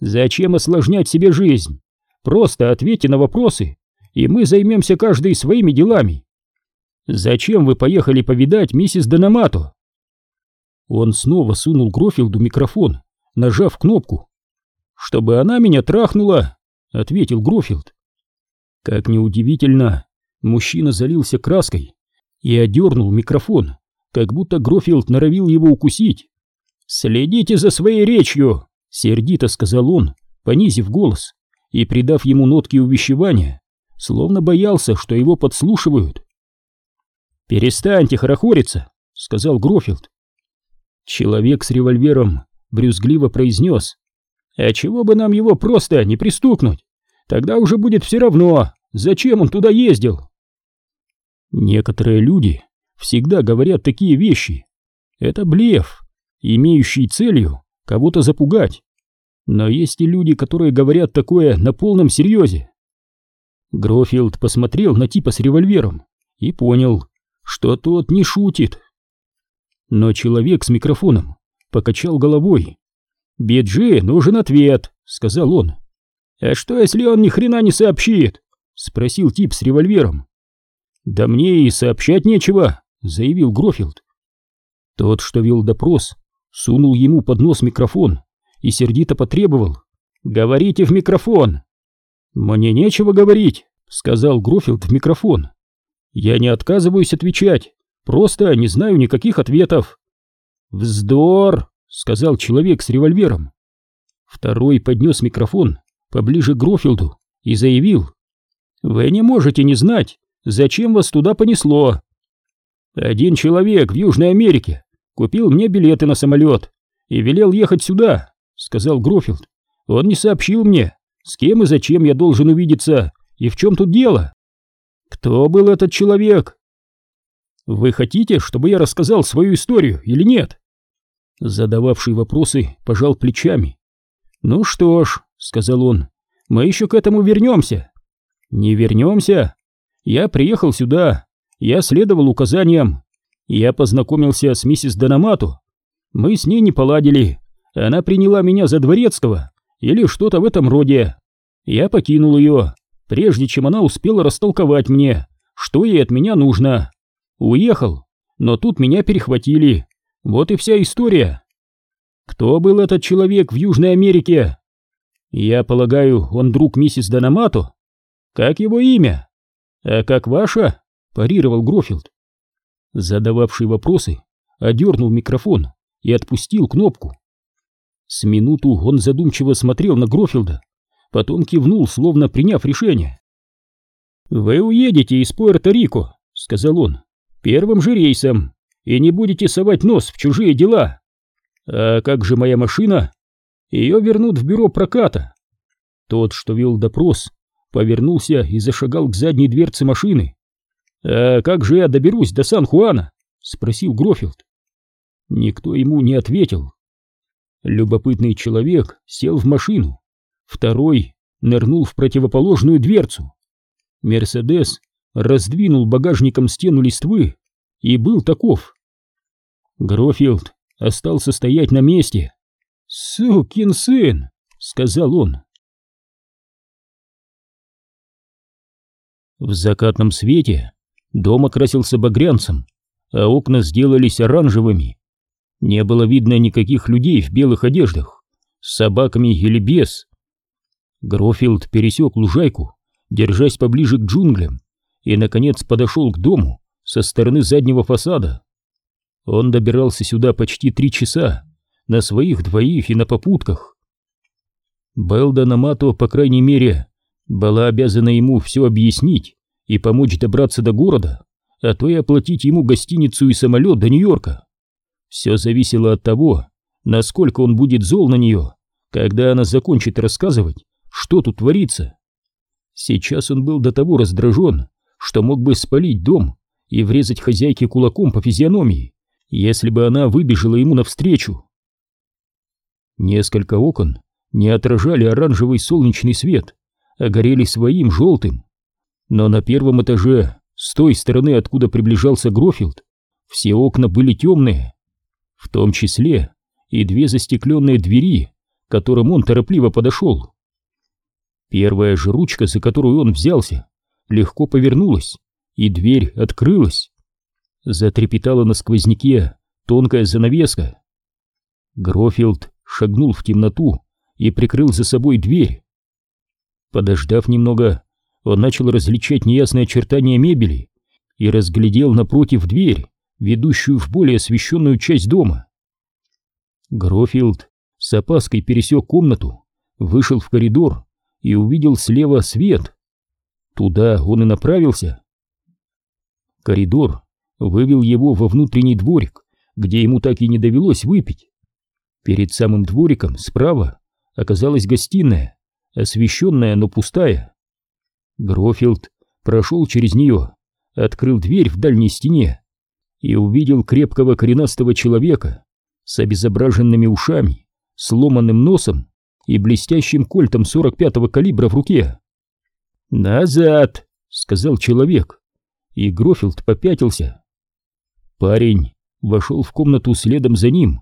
Зачем осложнять себе жизнь? Просто ответьте на вопросы, и мы займемся каждый своими делами. Зачем вы поехали повидать миссис Дономато?» Он снова сунул Грофилду микрофон, нажав кнопку. «Чтобы она меня трахнула», — ответил Грофилд. Как неудивительно, Мужчина залился краской и одернул микрофон, как будто Грофилд норовил его укусить. «Следите за своей речью!» — сердито сказал он, понизив голос и придав ему нотки увещевания, словно боялся, что его подслушивают. «Перестаньте хорохориться!» — сказал Грофилд. Человек с револьвером брюзгливо произнес. «А чего бы нам его просто не пристукнуть? Тогда уже будет все равно, зачем он туда ездил?» Некоторые люди всегда говорят такие вещи. Это блеф, имеющий целью кого-то запугать. Но есть и люди, которые говорят такое на полном серьезе. Грофилд посмотрел на типа с револьвером и понял, что тот не шутит. Но человек с микрофоном покачал головой. «Биджи нужен ответ», — сказал он. «А что, если он ни хрена не сообщит?» — спросил тип с револьвером. «Да мне и сообщать нечего», — заявил Грофилд. Тот, что вел допрос, сунул ему под нос микрофон и сердито потребовал «Говорите в микрофон!» «Мне нечего говорить», — сказал Грофилд в микрофон. «Я не отказываюсь отвечать, просто не знаю никаких ответов». «Вздор!» — сказал человек с револьвером. Второй поднес микрофон поближе к Грофилду и заявил. «Вы не можете не знать, зачем вас туда понесло. Один человек в Южной Америке купил мне билеты на самолет и велел ехать сюда», — сказал Грофилд. «Он не сообщил мне, с кем и зачем я должен увидеться и в чем тут дело. Кто был этот человек?» «Вы хотите, чтобы я рассказал свою историю или нет?» Задававший вопросы пожал плечами. «Ну что ж», — сказал он, — «мы еще к этому вернемся». «Не вернемся? Я приехал сюда, я следовал указаниям, я познакомился с миссис Дономату. Мы с ней не поладили, она приняла меня за дворецкого или что-то в этом роде. Я покинул ее, прежде чем она успела растолковать мне, что ей от меня нужно. Уехал, но тут меня перехватили. Вот и вся история. Кто был этот человек в Южной Америке? Я полагаю, он друг миссис Дономато? Как его имя? А как ваше? парировал Грофилд. Задававший вопросы одернул микрофон и отпустил кнопку. С минуту он задумчиво смотрел на Грофилда, потом кивнул, словно приняв решение. «Вы уедете из Пуэрто-Рико», — сказал он, — «первым же рейсом, и не будете совать нос в чужие дела. А как же моя машина? Ее вернут в бюро проката». Тот, что вел допрос, повернулся и зашагал к задней дверце машины. «А как же я доберусь до Сан-Хуана?» — спросил Грофилд. Никто ему не ответил. Любопытный человек сел в машину, второй нырнул в противоположную дверцу. Мерседес раздвинул багажником стену листвы и был таков. Грофилд остался стоять на месте. «Сукин сын!» — сказал он. В закатном свете дом окрасился багрянцем, а окна сделались оранжевыми. Не было видно никаких людей в белых одеждах, с собаками или без. Грофилд пересек лужайку, держась поближе к джунглям, и, наконец, подошел к дому со стороны заднего фасада. Он добирался сюда почти три часа, на своих двоих и на попутках. Белда Намато, по крайней мере, была обязана ему все объяснить и помочь добраться до города, а то и оплатить ему гостиницу и самолет до Нью-Йорка. Все зависело от того, насколько он будет зол на нее, когда она закончит рассказывать, что тут творится. Сейчас он был до того раздражен, что мог бы спалить дом и врезать хозяйке кулаком по физиономии, если бы она выбежала ему навстречу. Несколько окон не отражали оранжевый солнечный свет, а горели своим желтым. Но на первом этаже, с той стороны, откуда приближался Грофилд, все окна были темные в том числе и две застекленные двери, к которым он торопливо подошел. Первая же ручка, за которую он взялся, легко повернулась, и дверь открылась. Затрепетала на сквозняке тонкая занавеска. Грофилд шагнул в темноту и прикрыл за собой дверь. Подождав немного, он начал различать неясные очертания мебели и разглядел напротив дверь ведущую в более освещенную часть дома. Грофилд с опаской пересек комнату, вышел в коридор и увидел слева свет. Туда он и направился. Коридор вывел его во внутренний дворик, где ему так и не довелось выпить. Перед самым двориком справа оказалась гостиная, освещенная, но пустая. Грофилд прошел через нее, открыл дверь в дальней стене и увидел крепкого коренастого человека с обезображенными ушами, сломанным носом и блестящим кольтом 45-го калибра в руке. «Назад!» — сказал человек, и Грофилд попятился. Парень вошел в комнату следом за ним.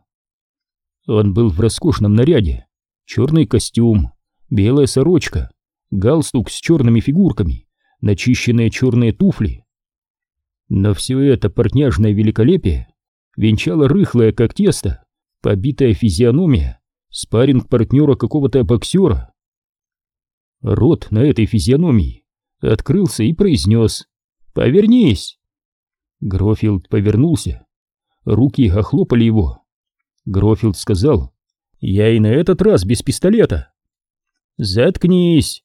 Он был в роскошном наряде, черный костюм, белая сорочка, галстук с черными фигурками, начищенные черные туфли. Но все это портняжное великолепие венчала рыхлая, как тесто, побитая физиономия, спарринг партнера какого-то боксера. Рот на этой физиономии открылся и произнес «Повернись!». Грофилд повернулся. Руки охлопали его. Грофилд сказал «Я и на этот раз без пистолета». «Заткнись!»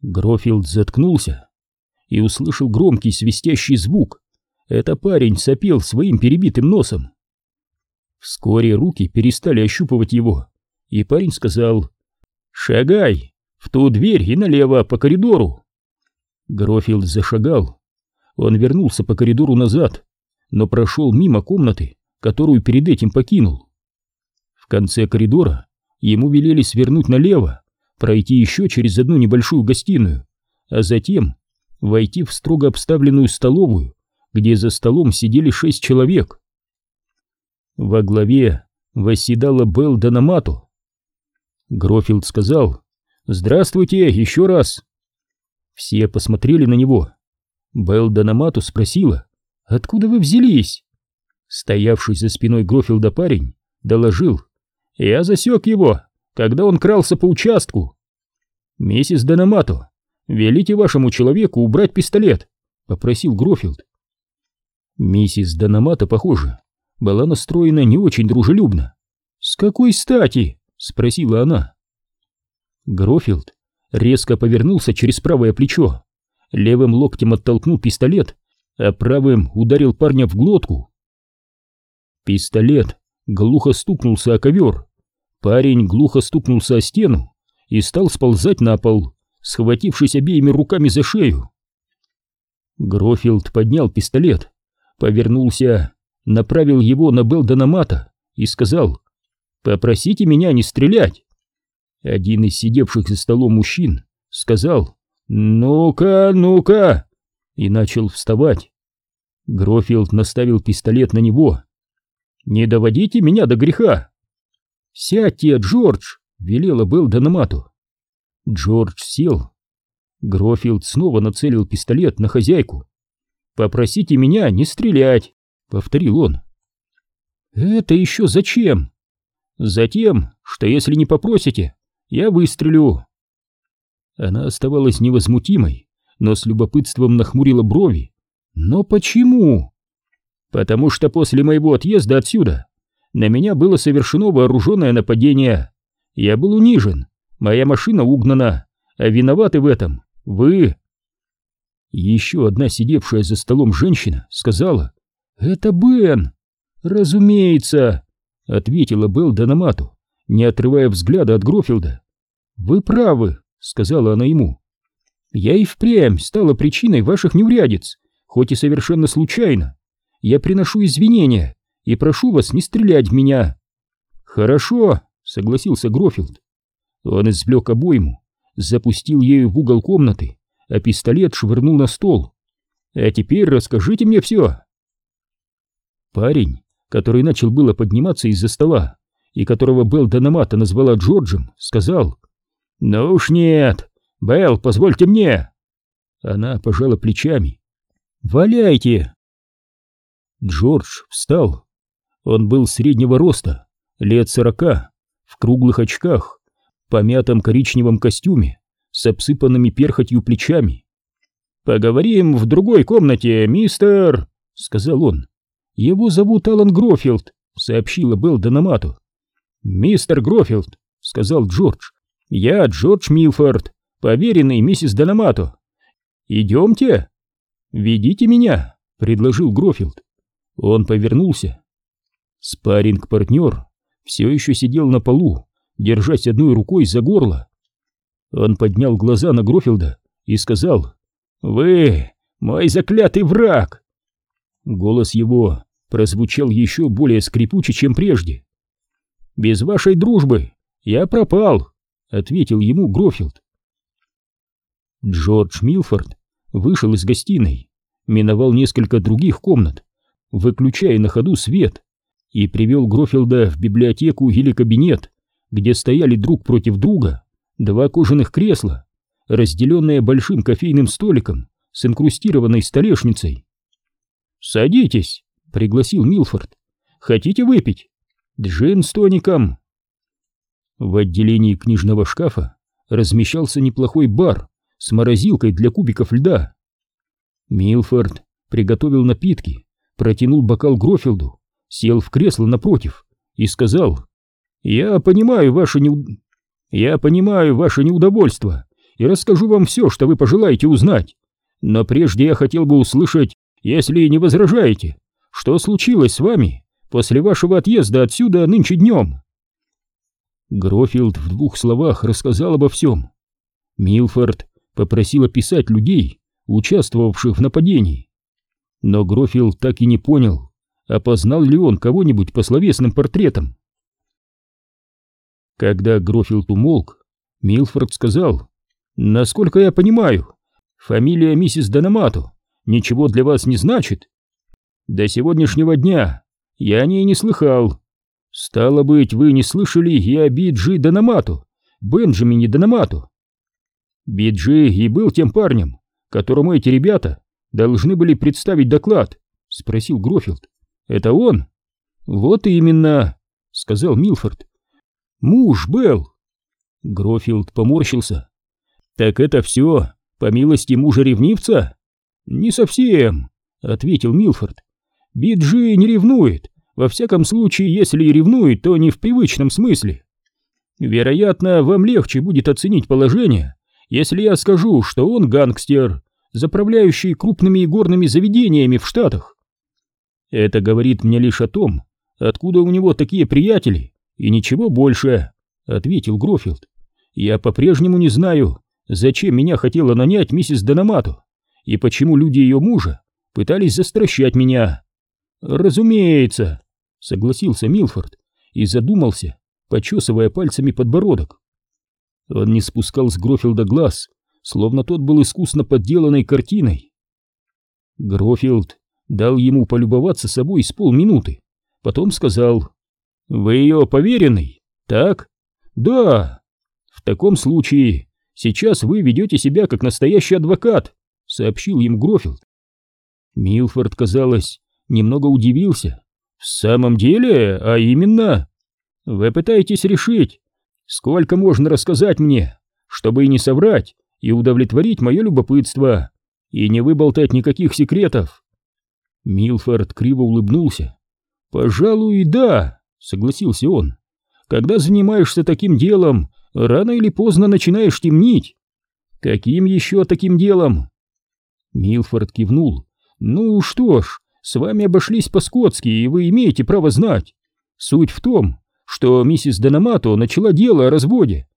Грофилд заткнулся и услышал громкий свистящий звук. Это парень сопел своим перебитым носом. Вскоре руки перестали ощупывать его, и парень сказал «Шагай в ту дверь и налево по коридору». Грофилд зашагал. Он вернулся по коридору назад, но прошел мимо комнаты, которую перед этим покинул. В конце коридора ему велели свернуть налево, пройти еще через одну небольшую гостиную, а затем войти в строго обставленную столовую, где за столом сидели шесть человек. Во главе восседала Белл Дономато. Грофилд сказал «Здравствуйте еще раз». Все посмотрели на него. Белл Дономато спросила «Откуда вы взялись?» Стоявший за спиной Грофилда парень доложил «Я засек его, когда он крался по участку». «Миссис Дономато, велите вашему человеку убрать пистолет», — попросил Грофилд. Миссис Дономато, похоже, была настроена не очень дружелюбно. «С какой стати?» — спросила она. Грофилд резко повернулся через правое плечо, левым локтем оттолкнул пистолет, а правым ударил парня в глотку. Пистолет глухо стукнулся о ковер. Парень глухо стукнулся о стену и стал сползать на пол, схватившись обеими руками за шею. Грофилд поднял пистолет, повернулся, направил его на Белдена Мата и сказал «Попросите меня не стрелять». Один из сидевших за столом мужчин сказал «Ну-ка, ну-ка!» и начал вставать. Грофилд наставил пистолет на него. «Не доводите меня до греха!» «Сядьте, Джордж!» — велела Белл. Джордж сел. Грофилд снова нацелил пистолет на хозяйку. «Попросите меня не стрелять», — повторил он. «Это еще зачем?» «Затем, что если не попросите, я выстрелю». Она оставалась невозмутимой, но с любопытством нахмурила брови. «Но почему?» «Потому что после моего отъезда отсюда на меня было совершено вооруженное нападение. Я был унижен, моя машина угнана, а виноваты в этом вы». Еще одна сидевшая за столом женщина сказала «Это Бен!» «Разумеется!» — ответила Белл Дономату, не отрывая взгляда от Грофилда. «Вы правы», — сказала она ему. «Я и впрямь стала причиной ваших неурядиц, хоть и совершенно случайно. Я приношу извинения и прошу вас не стрелять в меня». «Хорошо», — согласился Грофилд. Он извлек обойму, запустил ею в угол комнаты а пистолет швырнул на стол. «А теперь расскажите мне все!» Парень, который начал было подниматься из-за стола, и которого Белл Дономата назвала Джорджем, сказал «Ну уж нет! Белл, позвольте мне!» Она пожала плечами. «Валяйте!» Джордж встал. Он был среднего роста, лет сорока, в круглых очках, помятом коричневом костюме с обсыпанными перхотью плечами. «Поговорим в другой комнате, мистер!» — сказал он. «Его зовут Алан Грофилд», — сообщила Белл Дономату. «Мистер Грофилд», — сказал Джордж. «Я Джордж Милфорд, поверенный миссис Дономату. Идемте?» «Ведите меня», — предложил Грофилд. Он повернулся. Спарринг-партнер все еще сидел на полу, держась одной рукой за горло. Он поднял глаза на Грофилда и сказал «Вы мой заклятый враг!» Голос его прозвучал еще более скрипуче, чем прежде. «Без вашей дружбы я пропал», — ответил ему Грофилд. Джордж Милфорд вышел из гостиной, миновал несколько других комнат, выключая на ходу свет, и привел Грофилда в библиотеку или кабинет, где стояли друг против друга два кожаных кресла, разделенные большим кофейным столиком с инкрустированной столешницей. «Садитесь», — пригласил Милфорд, Хотите выпить? Джин с тоником. В отделении книжного шкафа размещался неплохой бар с морозилкой для кубиков льда. Милфорд приготовил напитки, протянул бокал Грофилду, сел в кресло напротив и сказал, «Я понимаю ваше неуд... Я понимаю ваше неудовольство и расскажу вам все, что вы пожелаете узнать. Но прежде я хотел бы услышать, если не возражаете, что случилось с вами после вашего отъезда отсюда нынче днем?» Грофилд в двух словах рассказал обо всем. Милфорд попросил описать людей, участвовавших в нападении. Но Грофилд так и не понял, опознал ли он кого-нибудь по словесным портретам. Когда Грофилд умолк, Милфорд сказал, «Насколько я понимаю, фамилия миссис Дономато ничего для вас не значит? До сегодняшнего дня я о ней не слыхал. Стало быть, вы не слышали и о Биджи Дономато, Бенджамине Дономато. Биджи и был тем парнем, которому эти ребята должны были представить доклад?» — спросил Грофилд. «Это он?» «Вот именно», — сказал Милфорд. «Муж был». Грофилд поморщился. «Так это все по милости мужа-ревнивца?» «Не совсем», — ответил Милфорд. «Биджи не ревнует, во всяком случае, если и ревнует, то не в привычном смысле. Вероятно, вам легче будет оценить положение, если я скажу, что он гангстер, заправляющий крупными игорными заведениями в Штатах. Это говорит мне лишь о том, откуда у него такие приятели, и ничего больше, — ответил Грофилд. Я по-прежнему не знаю, зачем меня хотела нанять миссис Дономато, и почему люди ее мужа пытались застращать меня. Разумеется, — согласился Милфорд и задумался, почесывая пальцами подбородок. Он не спускал с Грофилда глаз, словно тот был искусно подделанной картиной. Грофилд дал ему полюбоваться собой с полминуты, потом сказал, «Вы ее поверенный, так?» «Да». «В таком случае сейчас вы ведете себя как настоящий адвокат», сообщил ему Грофилд. Милфорд, казалось, немного удивился. «В самом деле, а именно?» «Вы пытаетесь решить, сколько можно рассказать мне, чтобы и не соврать, и удовлетворить мое любопытство, и не выболтать никаких секретов?» Милфорд криво улыбнулся. «Пожалуй, да», — согласился он. «Когда занимаешься таким делом, рано или поздно начинаешь темнить». «Каким еще таким делом?» Милфорд кивнул. «Ну что ж, с вами обошлись по-скотски, и вы имеете право знать. Суть в том, что миссис Дономато начала дело о разводе.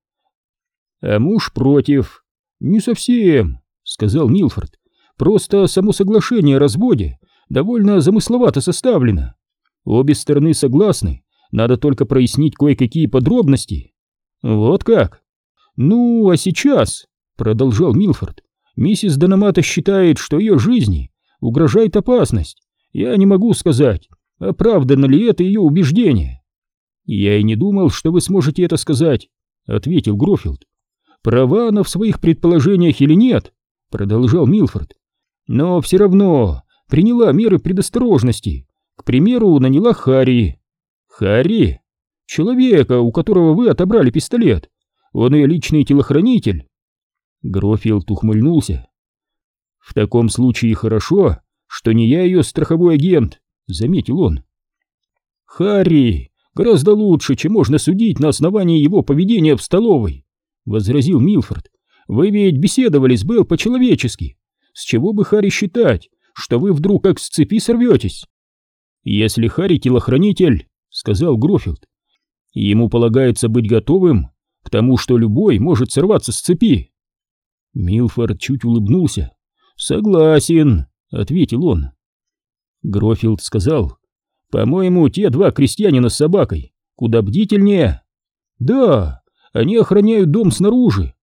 А муж против. Не совсем, сказал Милфорд. Просто само соглашение о разводе довольно замысловато составлено. Обе стороны согласны, надо только прояснить кое-какие подробности. Вот как? Ну, а сейчас, продолжал Милфорд, миссис Дономата считает, что ее жизни угрожает опасность. Я не могу сказать, оправдано ли это ее убеждение. Я и не думал, что вы сможете это сказать, ответил Грофилд. Права она в своих предположениях или нет, продолжал Милфорд. Но все равно приняла меры предосторожности. К примеру, наняла Харри. Харри? Человека, у которого вы отобрали пистолет. Он ее личный телохранитель. Грофилд ухмыльнулся. В таком случае хорошо, что не я ее страховой агент, заметил он. Харри гораздо лучше, чем можно судить на основании его поведения в столовой, возразил Милфорд. Вы ведь беседовали с Белл по-человечески. С чего бы Харри считать, что вы вдруг как с цепи сорветесь? Если Харри телохранитель, сказал Грофилд, ему полагается быть готовым к тому, что любой может сорваться с цепи. Милфорд чуть улыбнулся. Согласен, ответил он. Грофилд сказал, по-моему, те два крестьянина с собакой куда бдительнее. Да, они охраняют дом снаружи.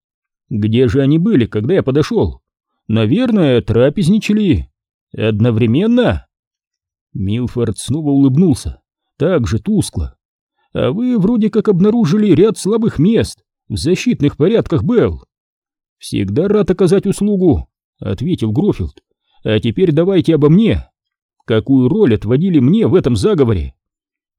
Где же они были, когда я подошел? Наверное, трапезничали. Одновременно? Милфорд снова улыбнулся, так же тускло. А вы вроде как обнаружили ряд слабых мест в защитных порядках Белл. Всегда рад оказать услугу, ответил Грофилд. А теперь давайте обо мне. Какую роль отводили мне в этом заговоре?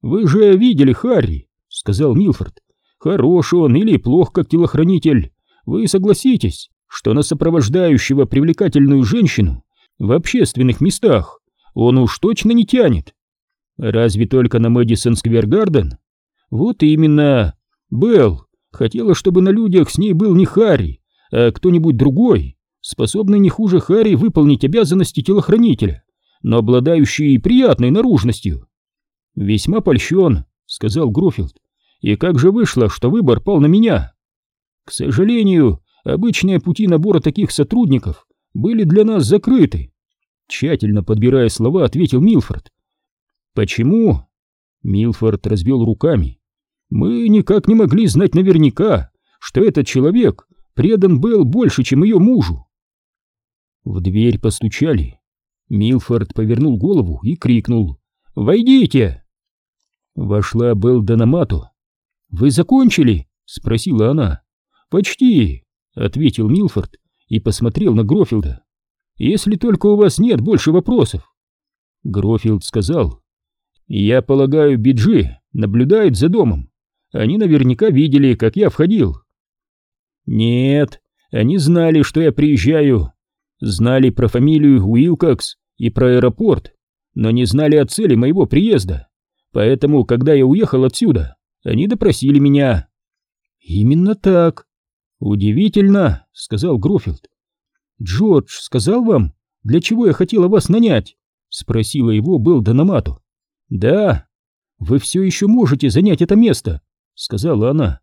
«Вы же видели Харри», — сказал Милфорд. «Хорош он или плох как телохранитель. Вы согласитесь, что на сопровождающего привлекательную женщину в общественных местах он уж точно не тянет. Разве только на Мэдисон Сквер Гарден? Вот именно. Белл хотела, чтобы на людях с ней был не Харри, а кто-нибудь другой, способный не хуже Харри выполнить обязанности телохранителя, но обладающий приятной наружностью. «Весьма польщен», — сказал Грофилд. «И как же вышло, что выбор пал на меня?» «К сожалению, обычные пути набора таких сотрудников были для нас закрыты», тщательно подбирая слова, ответил Милфорд. «Почему?» Милфорд развел руками. «Мы никак не могли знать наверняка, что этот человек предан был больше, чем ее мужу». В дверь постучали. Милфорд повернул голову и крикнул «Войдите!» Вошла Белл Дономато. «Вы закончили?» — спросила она. «Почти», — ответил Милфорд и посмотрел на Грофилда. «Если только у вас нет больше вопросов». Грофилд сказал. «Я полагаю, Биджи наблюдает за домом. Они наверняка видели, как я входил». «Нет, они знали, что я приезжаю. Знали про фамилию Уилкокс и про аэропорт, но не знали о цели моего приезда. Поэтому, когда я уехал отсюда, они допросили меня. Именно так. Удивительно, сказал Грофилд. Джордж сказал вам, для чего я хотела вас нанять? Спросила его Белл Дономату. Да. Вы все еще можете занять это место, сказала она.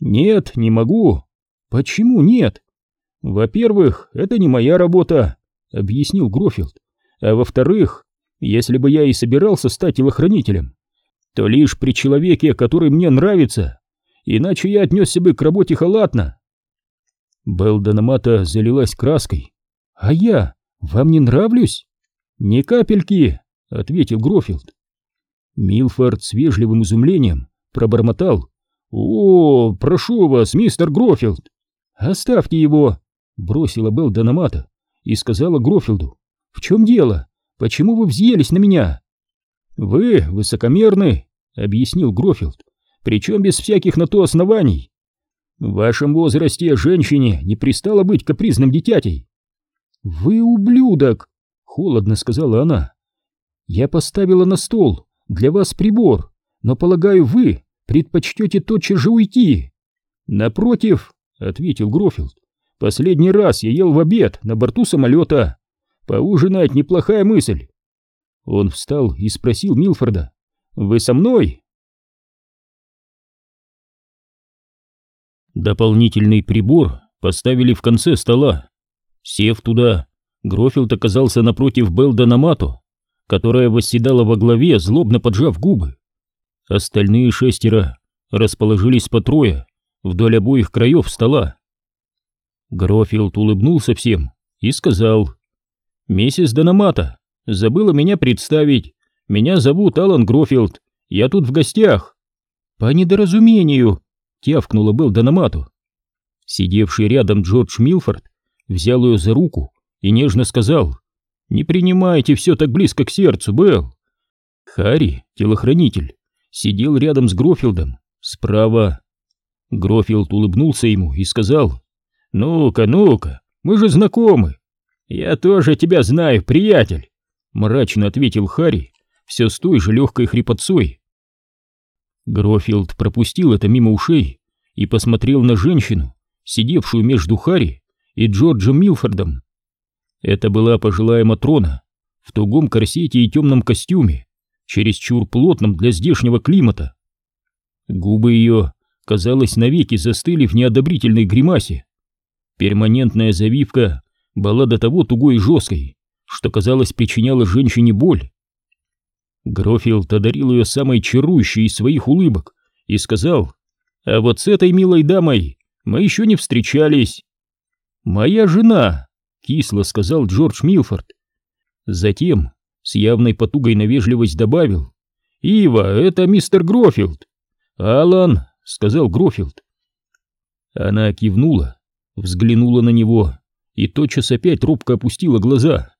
Нет, не могу. Почему нет? Во-первых, это не моя работа, объяснил Грофилд. А во-вторых, если бы я и собирался стать телохранителем, то лишь при человеке, который мне нравится, иначе я отнесся бы к работе халатно. Белдономата залилась краской. «А я? Вам не нравлюсь?» «Ни капельки», — ответил Грофилд. Милфорд с вежливым изумлением пробормотал. «О, прошу вас, мистер Грофилд!» «Оставьте его!» — бросила Белл Дономата и сказала Грофилду. «В чем дело? Почему вы взъелись на меня?» «Вы высокомерны», — объяснил Грофилд, «причем без всяких на то оснований. В вашем возрасте женщине не пристало быть капризным дитятей». «Вы ублюдок», — холодно сказала она. «Я поставила на стол для вас прибор, но, полагаю, вы предпочтете тотчас же уйти». «Напротив», — ответил Грофилд, — «последний раз я ел в обед на борту самолета. Поужинать неплохая мысль». Он встал и спросил Милфорда. «Вы со мной?» Дополнительный прибор поставили в конце стола. Сев туда, Грофилд оказался напротив Белдона Мато, которая восседала во главе, злобно поджав губы. Остальные шестеро расположились по трое вдоль обоих краев стола. Грофилд улыбнулся всем и сказал, «Миссис Дономата, Забыла меня представить. Меня зовут Алан Грофилд. Я тут в гостях. По недоразумению, тявкнула был Дономату. Сидевший рядом Джордж Милфорд взял ее за руку и нежно сказал, «Не принимайте все так близко к сердцу, Белл». Харри, телохранитель, сидел рядом с Грофилдом, справа. Грофилд улыбнулся ему и сказал, «Ну-ка, ну-ка, мы же знакомы. Я тоже тебя знаю, приятель мрачно ответил Харри, все с той же легкой хрипотцой. Грофилд пропустил это мимо ушей и посмотрел на женщину, сидевшую между Харри и Джорджем Милфордом. Это была пожилая Матрона в тугом корсете и темном костюме, чересчур плотном для здешнего климата. Губы ее, казалось, навеки застыли в неодобрительной гримасе. Перманентная завивка была до того тугой и жесткой, что, казалось, причиняло женщине боль. Грофилд одарил ее самой чарующей из своих улыбок и сказал, «А вот с этой милой дамой мы еще не встречались». «Моя жена», — кисло сказал Джордж Милфорд. Затем с явной потугой на вежливость добавил, «Ива, это мистер Грофилд». «Алан», — сказал Грофилд. Она кивнула, взглянула на него и тотчас опять робко опустила глаза.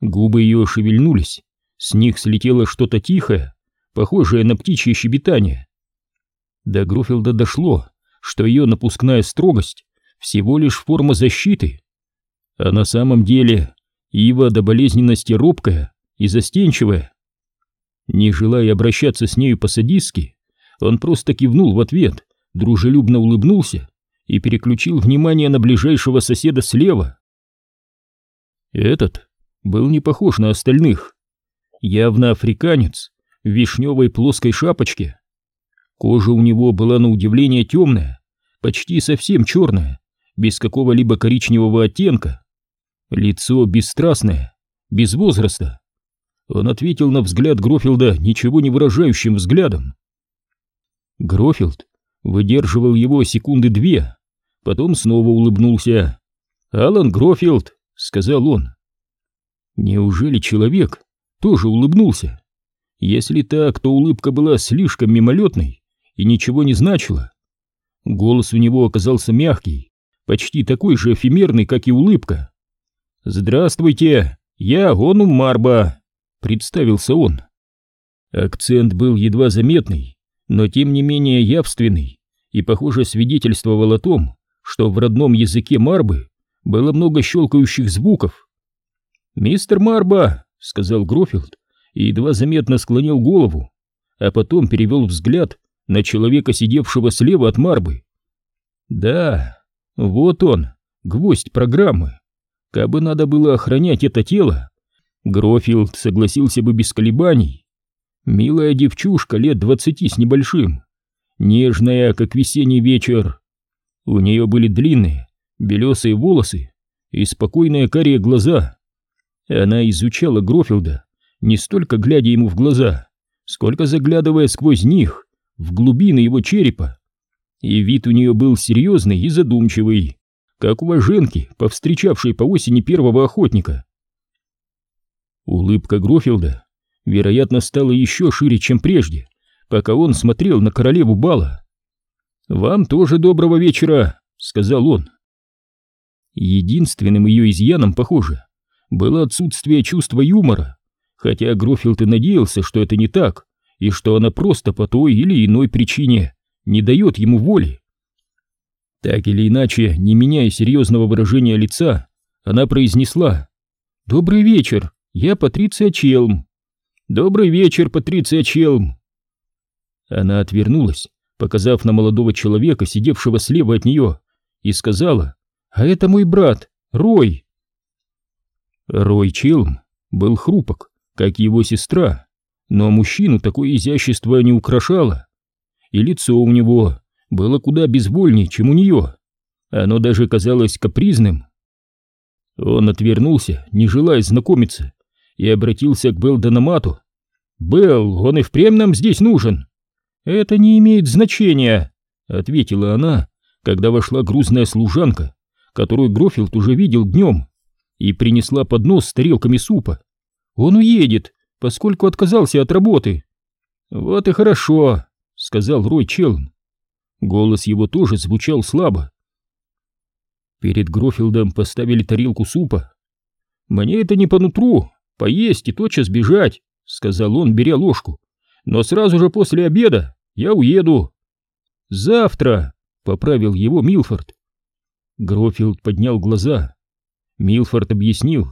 Губы ее шевельнулись, с них слетело что-то тихое, похожее на птичье щебетание. До Грофилда дошло, что ее напускная строгость всего лишь форма защиты, а на самом деле Ива до болезненности робкая и застенчивая. Не желая обращаться с нею по-садистски, он просто кивнул в ответ, дружелюбно улыбнулся и переключил внимание на ближайшего соседа слева. Этот был не похож на остальных. Явно африканец в вишневой плоской шапочке. Кожа у него была на удивление темная, почти совсем черная, без какого-либо коричневого оттенка. Лицо бесстрастное, без возраста. Он ответил на взгляд Грофилда ничего не выражающим взглядом. Грофилд выдерживал его секунды две, потом снова улыбнулся. «Алан Грофилд», — сказал он. Неужели человек тоже улыбнулся? Если так, то улыбка была слишком мимолетной и ничего не значила. Голос у него оказался мягкий, почти такой же эфемерный, как и улыбка. «Здравствуйте, я Ону Марба», — представился он. Акцент был едва заметный, но тем не менее явственный и, похоже, свидетельствовал о том, что в родном языке Марбы было много щелкающих звуков. «Мистер Марба», — сказал Грофилд, и едва заметно склонил голову, а потом перевел взгляд на человека, сидевшего слева от Марбы. «Да, вот он, гвоздь программы. Кабы надо было охранять это тело, Грофилд согласился бы без колебаний. Милая девчушка лет двадцати с небольшим, нежная, как весенний вечер. У нее были длинные, белесые волосы и спокойные карие глаза. Она изучала Грофилда, не столько глядя ему в глаза, сколько заглядывая сквозь них, в глубины его черепа. И вид у нее был серьезный и задумчивый, как у воженки, повстречавшей по осени первого охотника. Улыбка Грофилда вероятно, стало еще шире, чем прежде, пока он смотрел на королеву бала. «Вам тоже доброго вечера», — сказал он. Единственным ее изъяном, похоже, было отсутствие чувства юмора, хотя Грофилд и надеялся, что это не так, и что она просто по той или иной причине не дает ему воли. Так или иначе, не меняя серьезного выражения лица, она произнесла «Добрый вечер, я Патриция Челм». «Добрый вечер, Патриция Челм!» Она отвернулась, показав на молодого человека, сидевшего слева от нее, и сказала, «А это мой брат, Рой!» Рой Челм был хрупок, как его сестра, но мужчину такое изящество не украшало, и лицо у него было куда безвольнее, чем у нее, оно даже казалось капризным. Он отвернулся, не желая знакомиться, и обратился к Белденомату. «Белл, он и впрямь нам здесь нужен!» «Это не имеет значения», — ответила она, когда вошла грузная служанка, которую Грофилд уже видел днем, и принесла поднос с тарелками супа. «Он уедет, поскольку отказался от работы». «Вот и хорошо», — сказал Рой Челн. Голос его тоже звучал слабо. Перед Грофилдом поставили тарелку супа. «Мне это не по нутру, поесть и тотчас бежать», — сказал он, беря ложку. «Но сразу же после обеда я уеду». «Завтра», — поправил его Милфорд. Грофилд поднял глаза. Милфорд объяснил.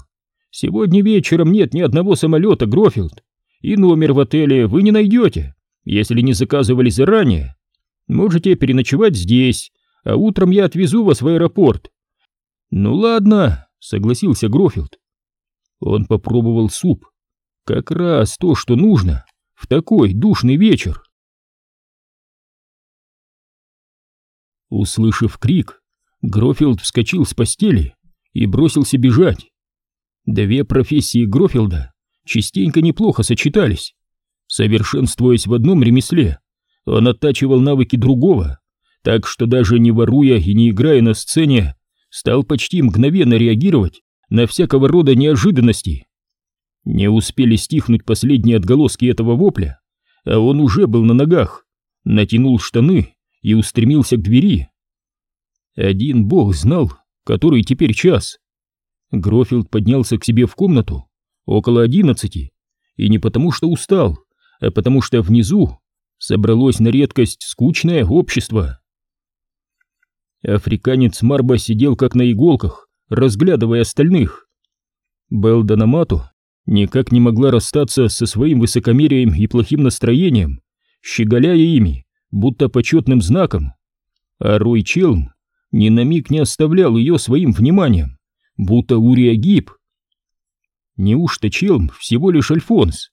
«Сегодня вечером нет ни одного самолета, Грофилд, и номер в отеле вы не найдете, если не заказывали заранее. Можете переночевать здесь, а утром я отвезу вас в аэропорт». «Ну ладно», — согласился Грофилд. Он попробовал суп. Как раз то, что нужно в такой душный вечер. Услышав крик, Грофилд вскочил с постели и бросился бежать. Две профессии Грофилда частенько неплохо сочетались. Совершенствуясь в одном ремесле, он оттачивал навыки другого, так что даже не воруя и не играя на сцене, стал почти мгновенно реагировать на всякого рода неожиданности. Не успели стихнуть последние отголоски этого вопля, а он уже был на ногах, натянул штаны и устремился к двери. Один бог знал, который теперь час. Грофилд поднялся к себе в комнату около одиннадцати, и не потому что устал, а потому что внизу собралось на редкость скучное общество. Африканец Марба сидел как на иголках, разглядывая остальных. Белда Намату никак не могла расстаться со своим высокомерием и плохим настроением, щеголяя ими, будто почетным знаком. А Рой Челм ни на миг не оставлял ее своим вниманием, будто Урия Гиб. Неужто Челм всего лишь Альфонс,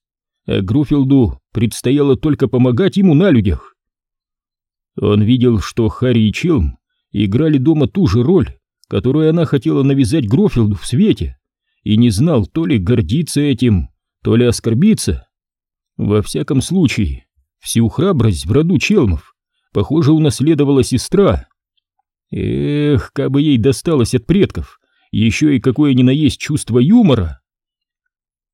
а Груфилду предстояло только помогать ему на людях? Он видел, что Харри и Челм играли дома ту же роль, которую она хотела навязать Грофилду в свете, и не знал то ли гордиться этим, то ли оскорбиться. Во всяком случае, всю храбрость в роду Челмов, похоже, унаследовала сестра. Эх, как бы ей досталось от предков, еще и какое ни на есть чувство юмора.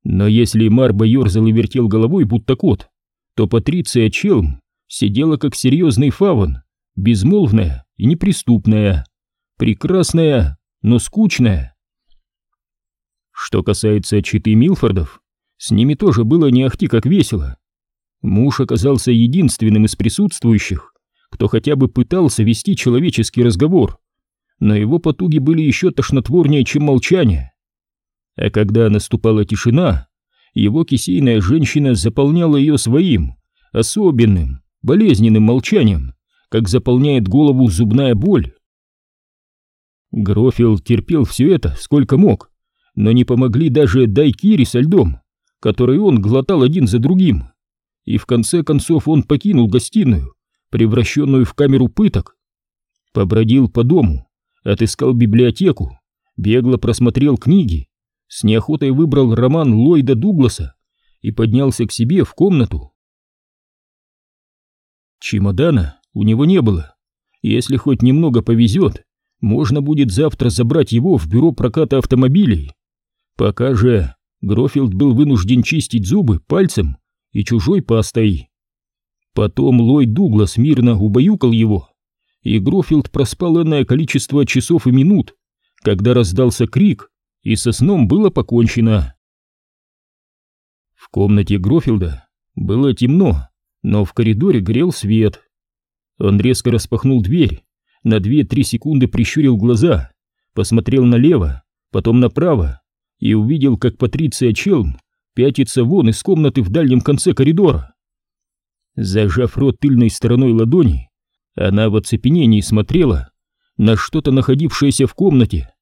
Но если Марба ерзал и вертел головой, будто кот, то Патриция Челм сидела как серьезный фавон, безмолвная и неприступная, прекрасная, но скучная. Что касается читы Милфордов, с ними тоже было не ахти как весело. Муж оказался единственным из присутствующих, кто хотя бы пытался вести человеческий разговор, но его потуги были еще тошнотворнее, чем молчание. А когда наступала тишина, его кисейная женщина заполняла ее своим, особенным, болезненным молчанием, как заполняет голову зубная боль. Грофил терпел все это сколько мог, но не помогли даже дайкири со льдом, который он глотал один за другим. И в конце концов он покинул гостиную, превращенную в камеру пыток. Побродил по дому, отыскал библиотеку, бегло просмотрел книги, с неохотой выбрал роман Ллойда Дугласа и поднялся к себе в комнату. Чемодана у него не было. Если хоть немного повезет, можно будет завтра забрать его в бюро проката автомобилей. Пока же Грофилд был вынужден чистить зубы пальцем и чужой пастой. Потом Ллойд Дуглас мирно убаюкал его, и Грофилд проспал энное количество часов и минут, когда раздался крик, и со сном было покончено. В комнате Грофилда было темно, но в коридоре горел свет. Он резко распахнул дверь, на 2-3 секунды прищурил глаза, посмотрел налево, потом направо и увидел, как Патриция Челм пятится вон из комнаты в дальнем конце коридора. Зажав рот тыльной стороной ладони, она в оцепенении смотрела на что-то находившееся в комнате.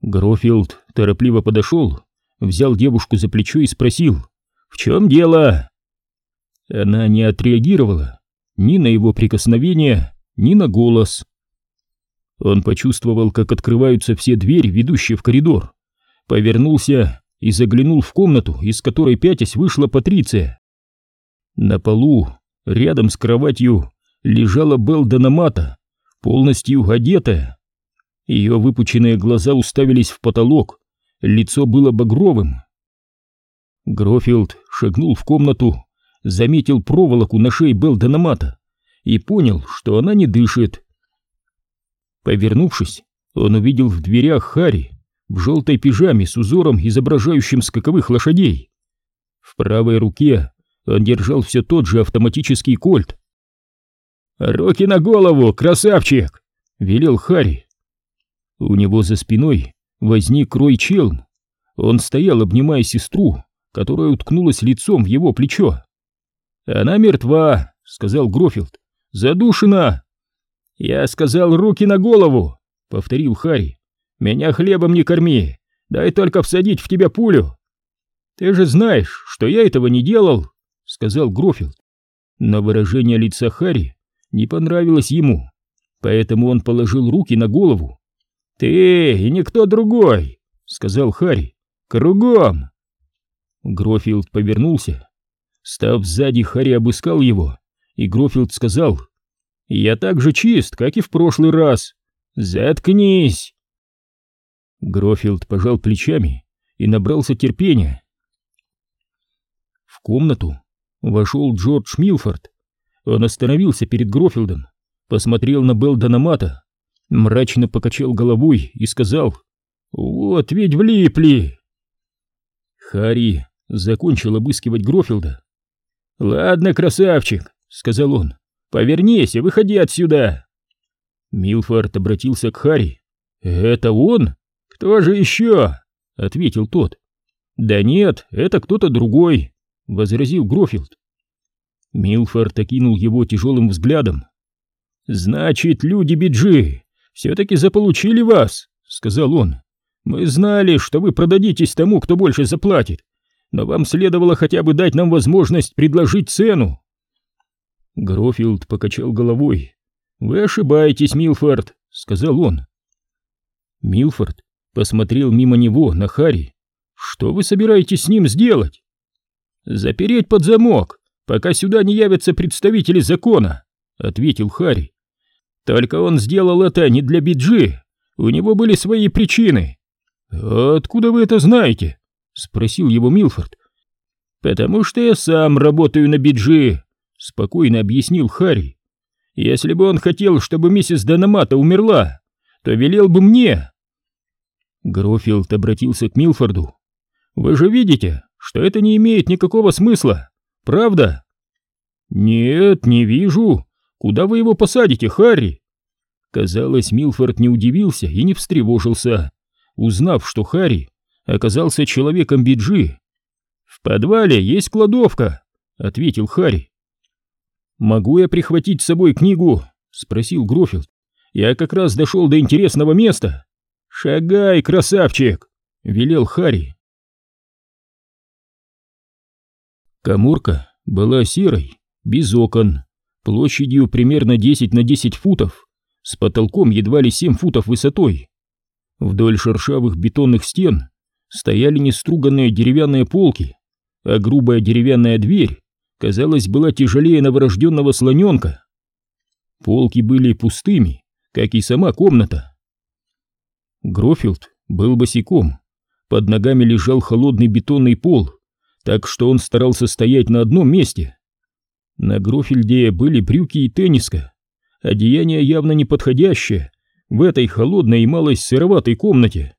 Грофилд торопливо подошел, взял девушку за плечо и спросил, «В чем дело?» Она не отреагировала ни на его прикосновение, ни на голос. Он почувствовал, как открываются все двери, ведущие в коридор, повернулся и заглянул в комнату, из которой пятясь вышла Патриция. На полу, рядом с кроватью, лежала Белда Намата, полностью одетая. Ее выпученные глаза уставились в потолок, лицо было багровым. Грофилд шагнул в комнату, заметил проволоку на шее Белда Намата и понял, что она не дышит. Повернувшись, он увидел в дверях Хари в желтой пижаме с узором, изображающим скаковых лошадей. В правой руке он держал все тот же автоматический кольт. «Руки на голову, красавчик!» — велел Хари. У него за спиной возник Рой Челм. Он стоял, обнимая сестру, которая уткнулась лицом в его плечо. «Она мертва», — сказал Грофилд. «Задушена!» «Я сказал, руки на голову!» — повторил Харри. «Меня хлебом не корми, дай только всадить в тебя пулю!» «Ты же знаешь, что я этого не делал!» — сказал Грофилд. Но выражение лица Харри не понравилось ему, поэтому он положил руки на голову. «Ты и никто другой!» — сказал Харри. «Кругом!» Грофилд повернулся. Став сзади, Харри обыскал его, и Грофилд сказал я так же чист, как и в прошлый раз. Заткнись!» Грофилд пожал плечами и набрался терпения. В комнату вошел Джордж Милфорд. Он остановился перед Грофилдом, посмотрел на Белдона Мата, мрачно покачал головой и сказал «Вот ведь влипли!» Харри закончил обыскивать Грофилда. «Ладно, красавчик», — сказал он, — «повернись и выходи отсюда». Милфорд обратился к Харри. «Это он? Кто же еще?» — ответил тот. «Да нет, это кто-то другой», — возразил Грофилд. Милфорд окинул его тяжелым взглядом. «Значит, люди Биджи все-таки заполучили вас», — сказал он. «Мы знали, что вы продадитесь тому, кто больше заплатит, но вам следовало хотя бы дать нам возможность предложить цену». Грофилд покачал головой. «Вы ошибаетесь, Милфорд», — сказал он. Милфорд посмотрел мимо него на Хари. «Что вы собираетесь с ним сделать?» «Запереть под замок, пока сюда не явятся представители закона», — ответил Хари. «Только он сделал это не для Биджи, у него были свои причины». «Откуда вы это знаете?» — спросил его Милфорд. «Потому что я сам работаю на Биджи», — спокойно объяснил Харри. «Если бы он хотел, чтобы миссис Данамата умерла, то велел бы мне». Грофилд обратился к Милфорду. «Вы же видите, что это не имеет никакого смысла, правда?» «Нет, не вижу. Куда вы его посадите, Харри?» Казалось, Милфорд не удивился и не встревожился, узнав, что Харри оказался человеком биджи. «В подвале есть кладовка», — ответил Харри. «Могу я прихватить с собой книгу?» — спросил Грофилд. «Я как раз дошел до интересного места». «Шагай, красавчик!» — велел Харри. Каморка была серой, без окон, площадью примерно 10 на 10 футов, с потолком едва ли 7 футов высотой. Вдоль шершавых бетонных стен стояли неструганные деревянные полки, а грубая деревянная дверь казалось, была тяжелее новорожденного слоненка. Полки были пустыми, как и сама комната. Грофилд был босиком, под ногами лежал холодный бетонный пол, так что он старался стоять на одном месте. На Грофильде были брюки и тенниска, одеяние явно неподходящее в этой холодной и малость сыроватой комнате.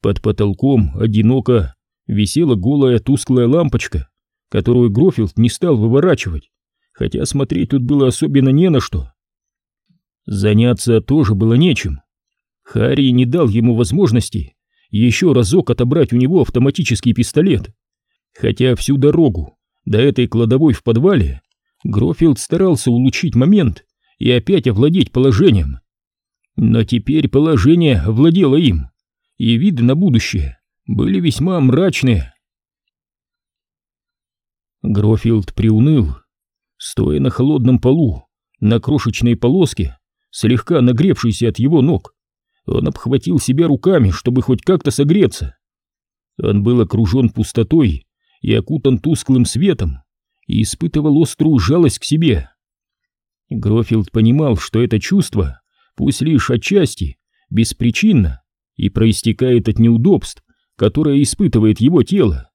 Под потолком одиноко висела голая тусклая лампочка, которую Грофилд не стал выворачивать, хотя смотреть тут было особенно не на что. Заняться тоже было нечем. Харри не дал ему возможности еще разок отобрать у него автоматический пистолет, хотя всю дорогу до этой кладовой в подвале Грофилд старался улучшить момент и опять овладеть положением. Но теперь положение овладело им, и виды на будущее были весьма мрачные. Грофилд приуныл. Стоя на холодном полу, на крошечной полоске, слегка нагревшейся от его ног, он обхватил себя руками, чтобы хоть как-то согреться. Он был окружен пустотой и окутан тусклым светом, и испытывал острую жалость к себе. Грофилд понимал, что это чувство, пусть лишь отчасти, беспричинно и проистекает от неудобств, которые испытывает его тело.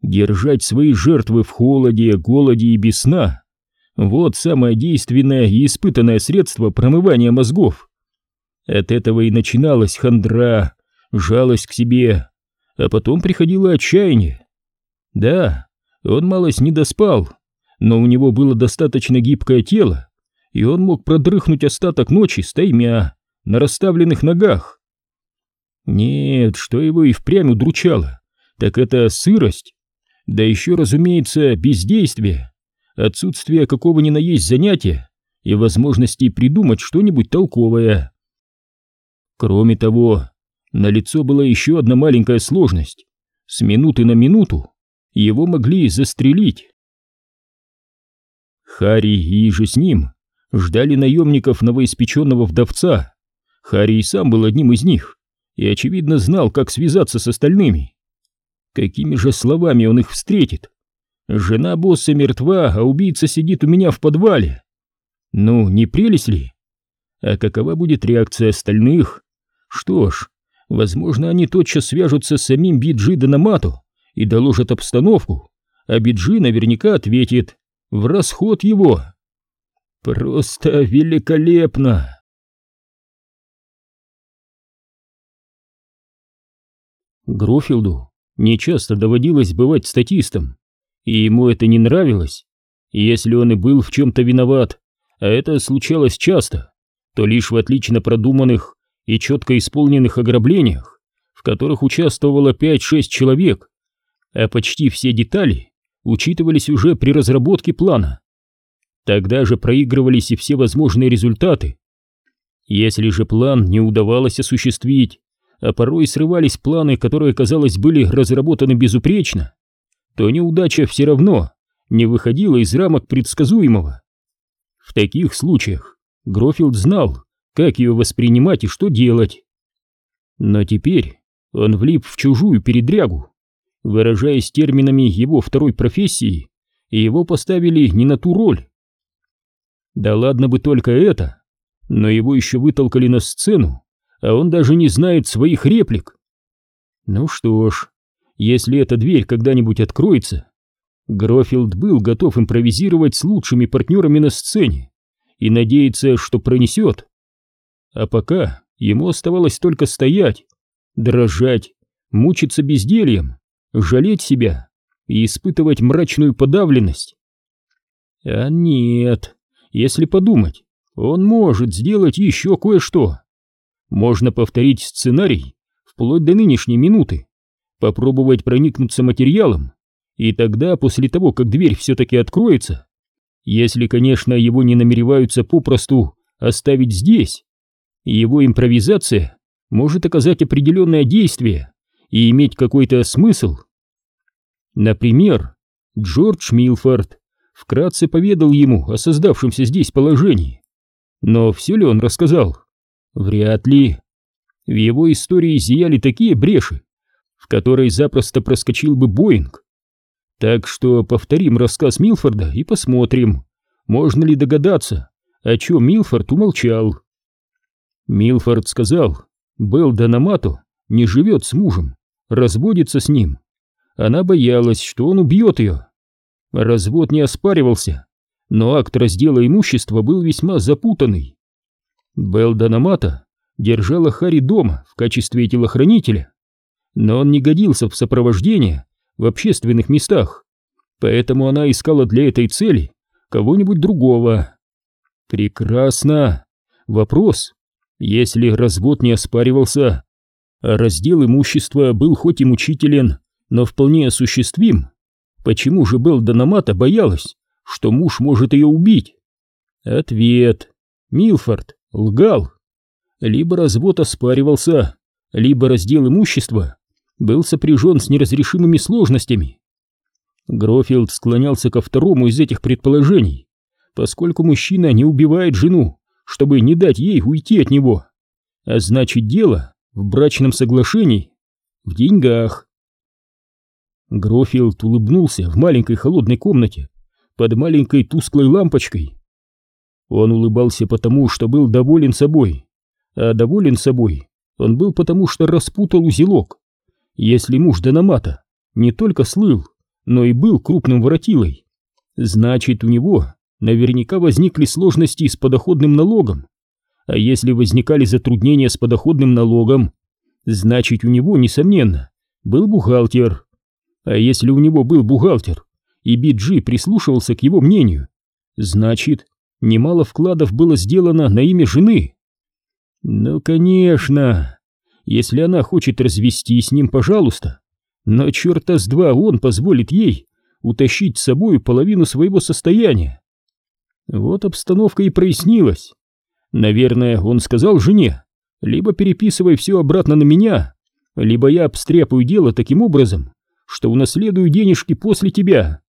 Держать свои жертвы в холоде, голоде и без сна — вот самое действенное и испытанное средство промывания мозгов. От этого и начиналась хандра, жалость к себе, а потом приходило отчаяние. Да, он малость не доспал, но у него было достаточно гибкое тело, и он мог продрыхнуть остаток ночи стаймя на расставленных ногах. Нет, что его и впрямь удручало, так это сырость да еще, разумеется, бездействие, отсутствие какого ни на есть занятия и возможности придумать что-нибудь толковое. Кроме того, на лицо была еще одна маленькая сложность. С минуты на минуту его могли застрелить. Харри и же с ним ждали наемников новоиспеченного вдовца. Харри и сам был одним из них и, очевидно, знал, как связаться с остальными. Какими же словами он их встретит? Жена босса мертва, а убийца сидит у меня в подвале. Ну, не прелесть ли? А какова будет реакция остальных? Что ж, возможно, они тотчас свяжутся с самим Биджи Данамато и доложат обстановку, а Биджи наверняка ответит в расход его. Просто великолепно! Грофилду нечасто доводилось бывать статистом, и ему это не нравилось. Если он и был в чем-то виноват, а это случалось часто, то лишь в отлично продуманных и четко исполненных ограблениях, в которых участвовало 5-6 человек, а почти все детали учитывались уже при разработке плана. Тогда же проигрывались и все возможные результаты. Если же план не удавалось осуществить, а порой срывались планы, которые, казалось, были разработаны безупречно, то неудача все равно не выходила из рамок предсказуемого. В таких случаях Грофилд знал, как ее воспринимать и что делать. Но теперь он влип в чужую передрягу. Выражаясь терминами его второй профессии, его поставили не на ту роль. Да ладно бы только это, но его еще вытолкали на сцену, а он даже не знает своих реплик. Ну что ж, если эта дверь когда-нибудь откроется, Грофилд был готов импровизировать с лучшими партнерами на сцене и надеяться, что пронесет. А пока ему оставалось только стоять, дрожать, мучиться бездельем, жалеть себя и испытывать мрачную подавленность. А нет, если подумать, он может сделать еще кое-что. Можно повторить сценарий вплоть до нынешней минуты, попробовать проникнуться материалом, и тогда, после того, как дверь все-таки откроется, если, конечно, его не намереваются попросту оставить здесь, его импровизация может оказать определенное действие и иметь какой-то смысл. Например, Джордж Милфорд вкратце поведал ему о создавшемся здесь положении. Но все ли он рассказал? Вряд ли. В его истории зияли такие бреши, в которые запросто проскочил бы Боинг. Так что повторим рассказ Милфорда и посмотрим, можно ли догадаться, о чем Милфорд умолчал. Милфорд сказал, Белл Данамато не живет с мужем, разводится с ним. Она боялась, что он убьет ее. Развод не оспаривался, но акт раздела имущества был весьма запутанный. Белл Данамато держала Хари дома в качестве телохранителя, но он не годился в сопровождение в общественных местах, поэтому она искала для этой цели кого-нибудь другого. Прекрасно. Вопрос, если развод не оспаривался, раздел имущества был хоть и мучителен, но вполне осуществим, почему же Белл Дономата боялась, что муж может ее убить? Ответ. Милфорд лгал. Либо развод оспаривался, либо раздел имущества был сопряжен с неразрешимыми сложностями. Грофилд склонялся ко второму из этих предположений, поскольку мужчина не убивает жену, чтобы не дать ей уйти от него. А значит, дело в брачном соглашении, в деньгах. Грофилд улыбнулся в маленькой холодной комнате под маленькой тусклой лампочкой. Он улыбался потому, что был доволен собой, а доволен собой он был потому, что распутал узелок. Если муж Дономата не только слыл, но и был крупным воротилой, значит, у него наверняка возникли сложности с подоходным налогом. А если возникали затруднения с подоходным налогом, значит, у него, несомненно, был бухгалтер. А если у него был бухгалтер, и Биджи прислушивался к его мнению, значит, немало вкладов было сделано на имя жены. Ну, конечно, если она хочет развестись с ним, пожалуйста, но черта с два он позволит ей утащить с собой половину своего состояния. Вот обстановка и прояснилась. Наверное, он сказал жене, либо переписывай все обратно на меня, либо я обстряпаю дело таким образом, что унаследую денежки после тебя.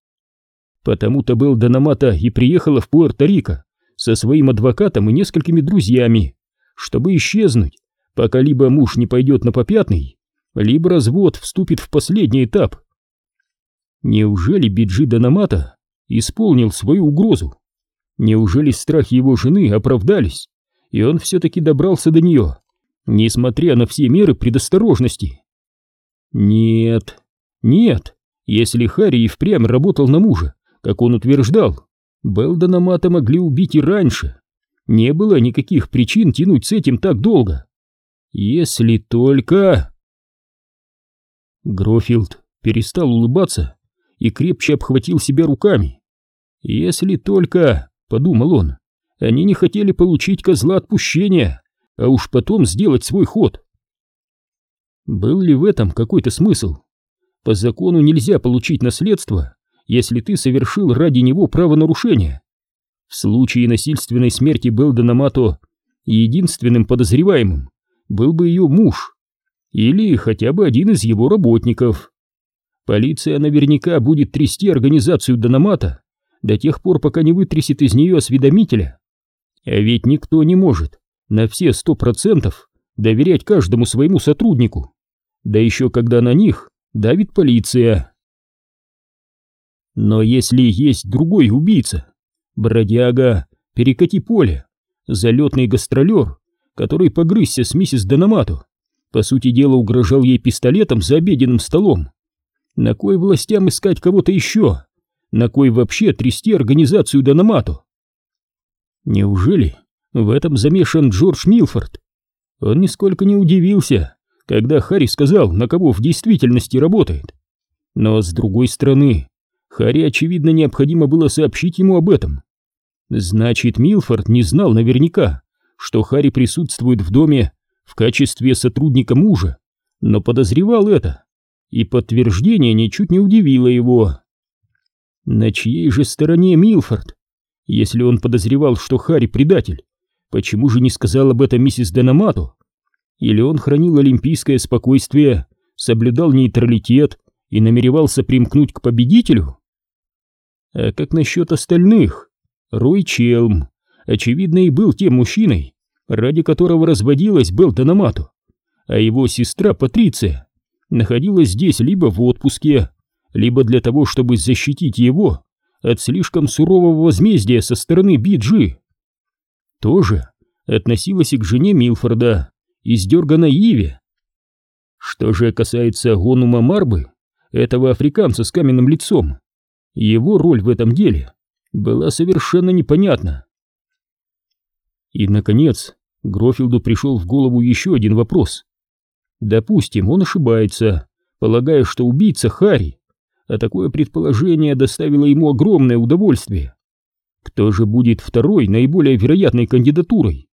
Потому-то был Дономата и приехала в Пуэрто-Рико со своим адвокатом и несколькими друзьями, чтобы исчезнуть, пока либо муж не пойдет на попятный, либо развод вступит в последний этап. Неужели Биджи Дономата исполнил свою угрозу? Неужели страхи его жены оправдались, и он все-таки добрался до нее, несмотря на все меры предосторожности? Нет, нет, если Харри и впрямь работал на мужа, как он утверждал, Белдона Мата могли убить и раньше. Не было никаких причин тянуть с этим так долго. Если только... Грофилд перестал улыбаться и крепче обхватил себя руками. «Если только, — подумал он, — они не хотели получить козла отпущения, а уж потом сделать свой ход». Был ли в этом какой-то смысл? По закону нельзя получить наследство, если ты совершил ради него правонарушение. В случае насильственной смерти Белдена Мато единственным подозреваемым был бы ее муж или хотя бы один из его работников. Полиция наверняка будет трясти организацию Дономата до тех пор, пока не вытрясет из нее осведомителя. А ведь никто не может на все сто процентов доверять каждому своему сотруднику, да еще когда на них давит полиция. Но если есть другой убийца, бродяга, перекати поле, залетный гастролер, который погрызся с миссис Дономату, по сути дела угрожал ей пистолетом за обеденным столом, на кой властям искать кого-то еще? На кой вообще трясти организацию Дономату? Неужели в этом замешан Джордж Милфорд? Он нисколько не удивился, когда Харри сказал, на кого в действительности работает. Но с другой стороны, Харри, очевидно, необходимо было сообщить ему об этом. Значит, Милфорд не знал наверняка, что Харри присутствует в доме в качестве сотрудника мужа, но подозревал это и подтверждение ничуть не удивило его. На чьей же стороне Милфорд? Если он подозревал, что Харри предатель, почему же не сказал об этом миссис Деномату? Или он хранил олимпийское спокойствие, соблюдал нейтралитет и намеревался примкнуть к победителю? А как насчет остальных? Рой Челм, очевидно, и был тем мужчиной, ради которого разводилась Белл Деномату, а его сестра Патриция находилась здесь либо в отпуске, либо для того, чтобы защитить его от слишком сурового возмездия со стороны Биджи. Тоже относилась и к жене Милфорда, издерганной Иве. Что же касается Гонума Марбы, этого африканца с каменным лицом, его роль в этом деле была совершенно непонятна. И, наконец, Грофилду пришел в голову еще один вопрос. Допустим, он ошибается, полагая, что убийца Харри, а такое предположение доставило ему огромное удовольствие. Кто же будет второй, наиболее вероятной кандидатурой?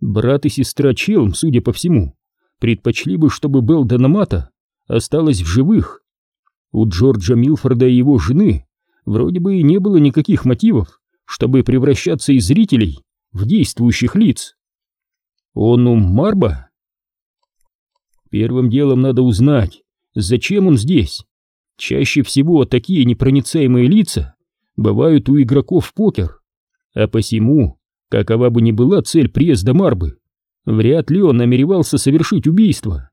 Брат и сестра Челм, судя по всему, предпочли бы, чтобы Белл Дономата осталась в живых. У Джорджа Милфорда и его жены вроде бы и не было никаких мотивов, чтобы превращаться из зрителей в действующих лиц. Он ум Марба? Первым делом надо узнать, зачем он здесь. Чаще всего такие непроницаемые лица бывают у игроков в покер. А посему, какова бы ни была цель приезда Марбы, вряд ли он намеревался совершить убийство.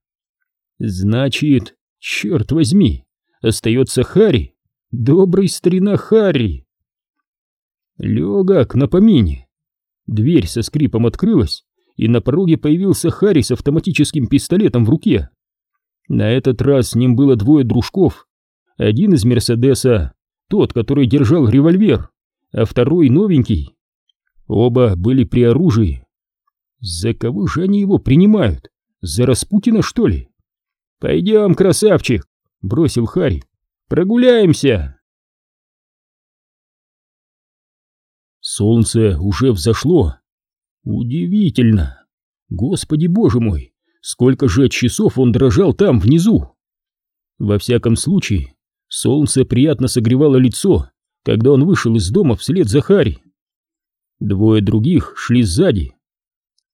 Значит, черт возьми, остается Харри, добрый старина Харри. Легок на помине. Дверь со скрипом открылась, и на пороге появился Харри с автоматическим пистолетом в руке. На этот раз с ним было двое дружков. Один из Мерседеса, тот, который держал револьвер, а второй новенький. Оба были при оружии. За кого же они его принимают? За Распутина, что ли? «Пойдем, красавчик!» — бросил Харри. «Прогуляемся!» Солнце уже взошло, Удивительно! Господи боже мой, сколько же часов он дрожал там, внизу! Во всяком случае, солнце приятно согревало лицо, когда он вышел из дома вслед за Хари. Двое других шли сзади.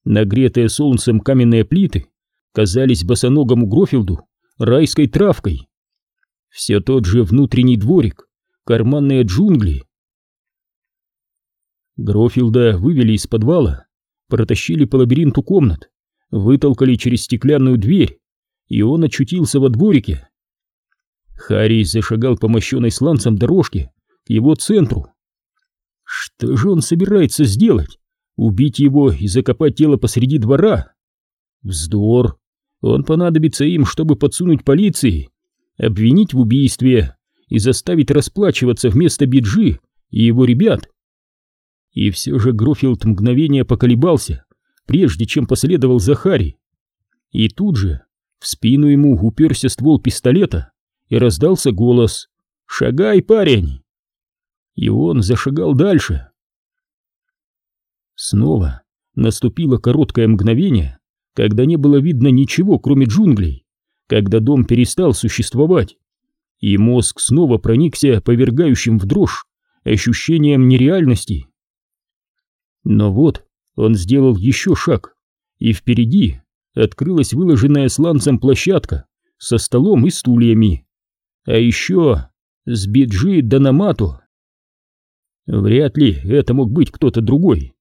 Нагретые солнцем каменные плиты казались босоногому Грофилду райской травкой. Все тот же внутренний дворик, карманные джунгли. Грофилда вывели из подвала протащили по лабиринту комнат, вытолкали через стеклянную дверь, и он очутился во дворике. Харри зашагал по мощенной сланцам дорожке к его центру. Что же он собирается сделать? Убить его и закопать тело посреди двора? Вздор! Он понадобится им, чтобы подсунуть полиции, обвинить в убийстве и заставить расплачиваться вместо Биджи и его ребят. И все же Грофилд мгновение поколебался, прежде чем последовал за Харри. И тут же, в спину ему уперся ствол пистолета и раздался голос «Шагай, парень!» И он зашагал дальше. Снова наступило короткое мгновение, когда не было видно ничего, кроме джунглей, когда дом перестал существовать, и мозг снова проникся повергающим в дрожь ощущением нереальности. Но вот он сделал еще шаг, и впереди открылась выложенная сланцем площадка со столом и стульями. А еще с биджи Данамато. Вряд ли это мог быть кто-то другой.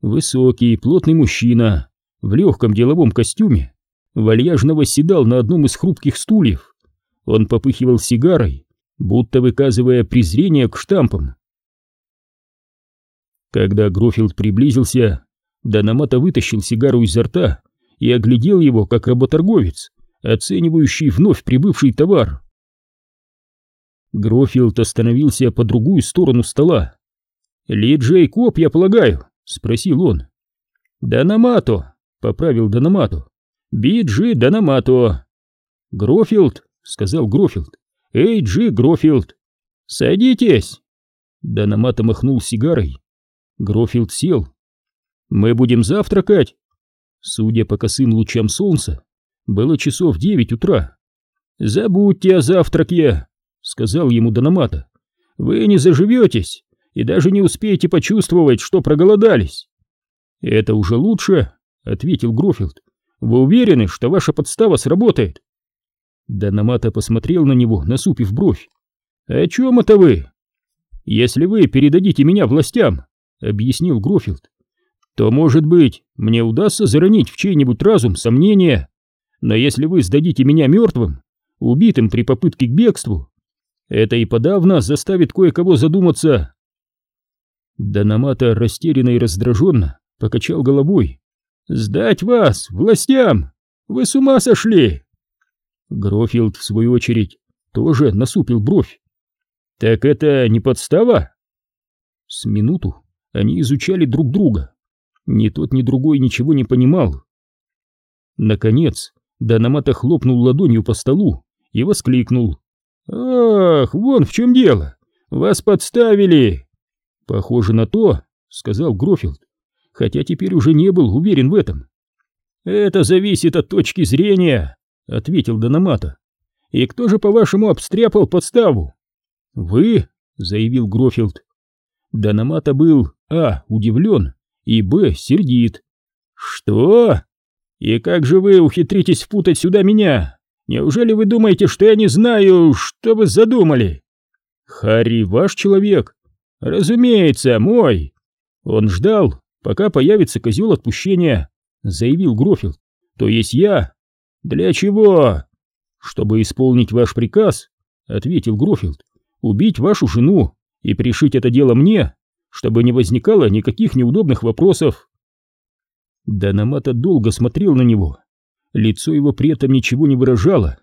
Высокий, плотный мужчина в легком деловом костюме вальяжно восседал на одном из хрупких стульев. Он попыхивал сигарой, будто выказывая презрение к штампам. Когда Грофилд приблизился, Данамата вытащил сигару изо рта и оглядел его, как работорговец, оценивающий вновь прибывший товар. Грофилд остановился по другую сторону стола. «Ли Джей Коп, я полагаю?» — спросил он. «Данамато», — поправил Данамато. «Би-Джи Данамато». «Грофилд», — сказал Грофилд. «Эй, Джи Грофилд». «Садитесь». Данамато махнул сигарой. Грофилд сел. «Мы будем завтракать?» Судя по косым лучам солнца, было часов девять утра. «Забудьте о завтраке», — сказал ему Дономата. «Вы не заживетесь и даже не успеете почувствовать, что проголодались». «Это уже лучше», — ответил Грофилд. «Вы уверены, что ваша подстава сработает?» Дономата посмотрел на него, насупив бровь. «О чем это вы?» «Если вы передадите меня властям», — объяснил Грофилд, то, может быть, мне удастся заронить в чей-нибудь разум сомнения. Но если вы сдадите меня мертвым, убитым при попытке к бегству, это и подавно заставит кое-кого задуматься. Данамата растерянно и раздраженно покачал головой. «Сдать вас властям! Вы с ума сошли!» Грофилд, в свою очередь, тоже насупил бровь. «Так это не подстава?» С минуту они изучали друг друга. Ни тот, ни другой ничего не понимал. Наконец, Данамата хлопнул ладонью по столу и воскликнул. «Ах, вон в чем дело! Вас подставили!» «Похоже на то», — сказал Грофилд, хотя теперь уже не был уверен в этом. «Это зависит от точки зрения», — ответил Данамата. «И кто же, по-вашему, обстряпал подставу?» «Вы», — заявил Грофилд. Данамата был, а, удивлен, и Б сердит. «Что? И как же вы ухитритесь впутать сюда меня? Неужели вы думаете, что я не знаю, что вы задумали?» «Харри ваш человек?» «Разумеется, мой!» «Он ждал, пока появится козел отпущения», — заявил Грофилд. «То есть я?» «Для чего?» «Чтобы исполнить ваш приказ», — ответил Грофилд. «Убить вашу жену и пришить это дело мне, чтобы не возникало никаких неудобных вопросов. Данамата долго смотрел на него, лицо его при этом ничего не выражало.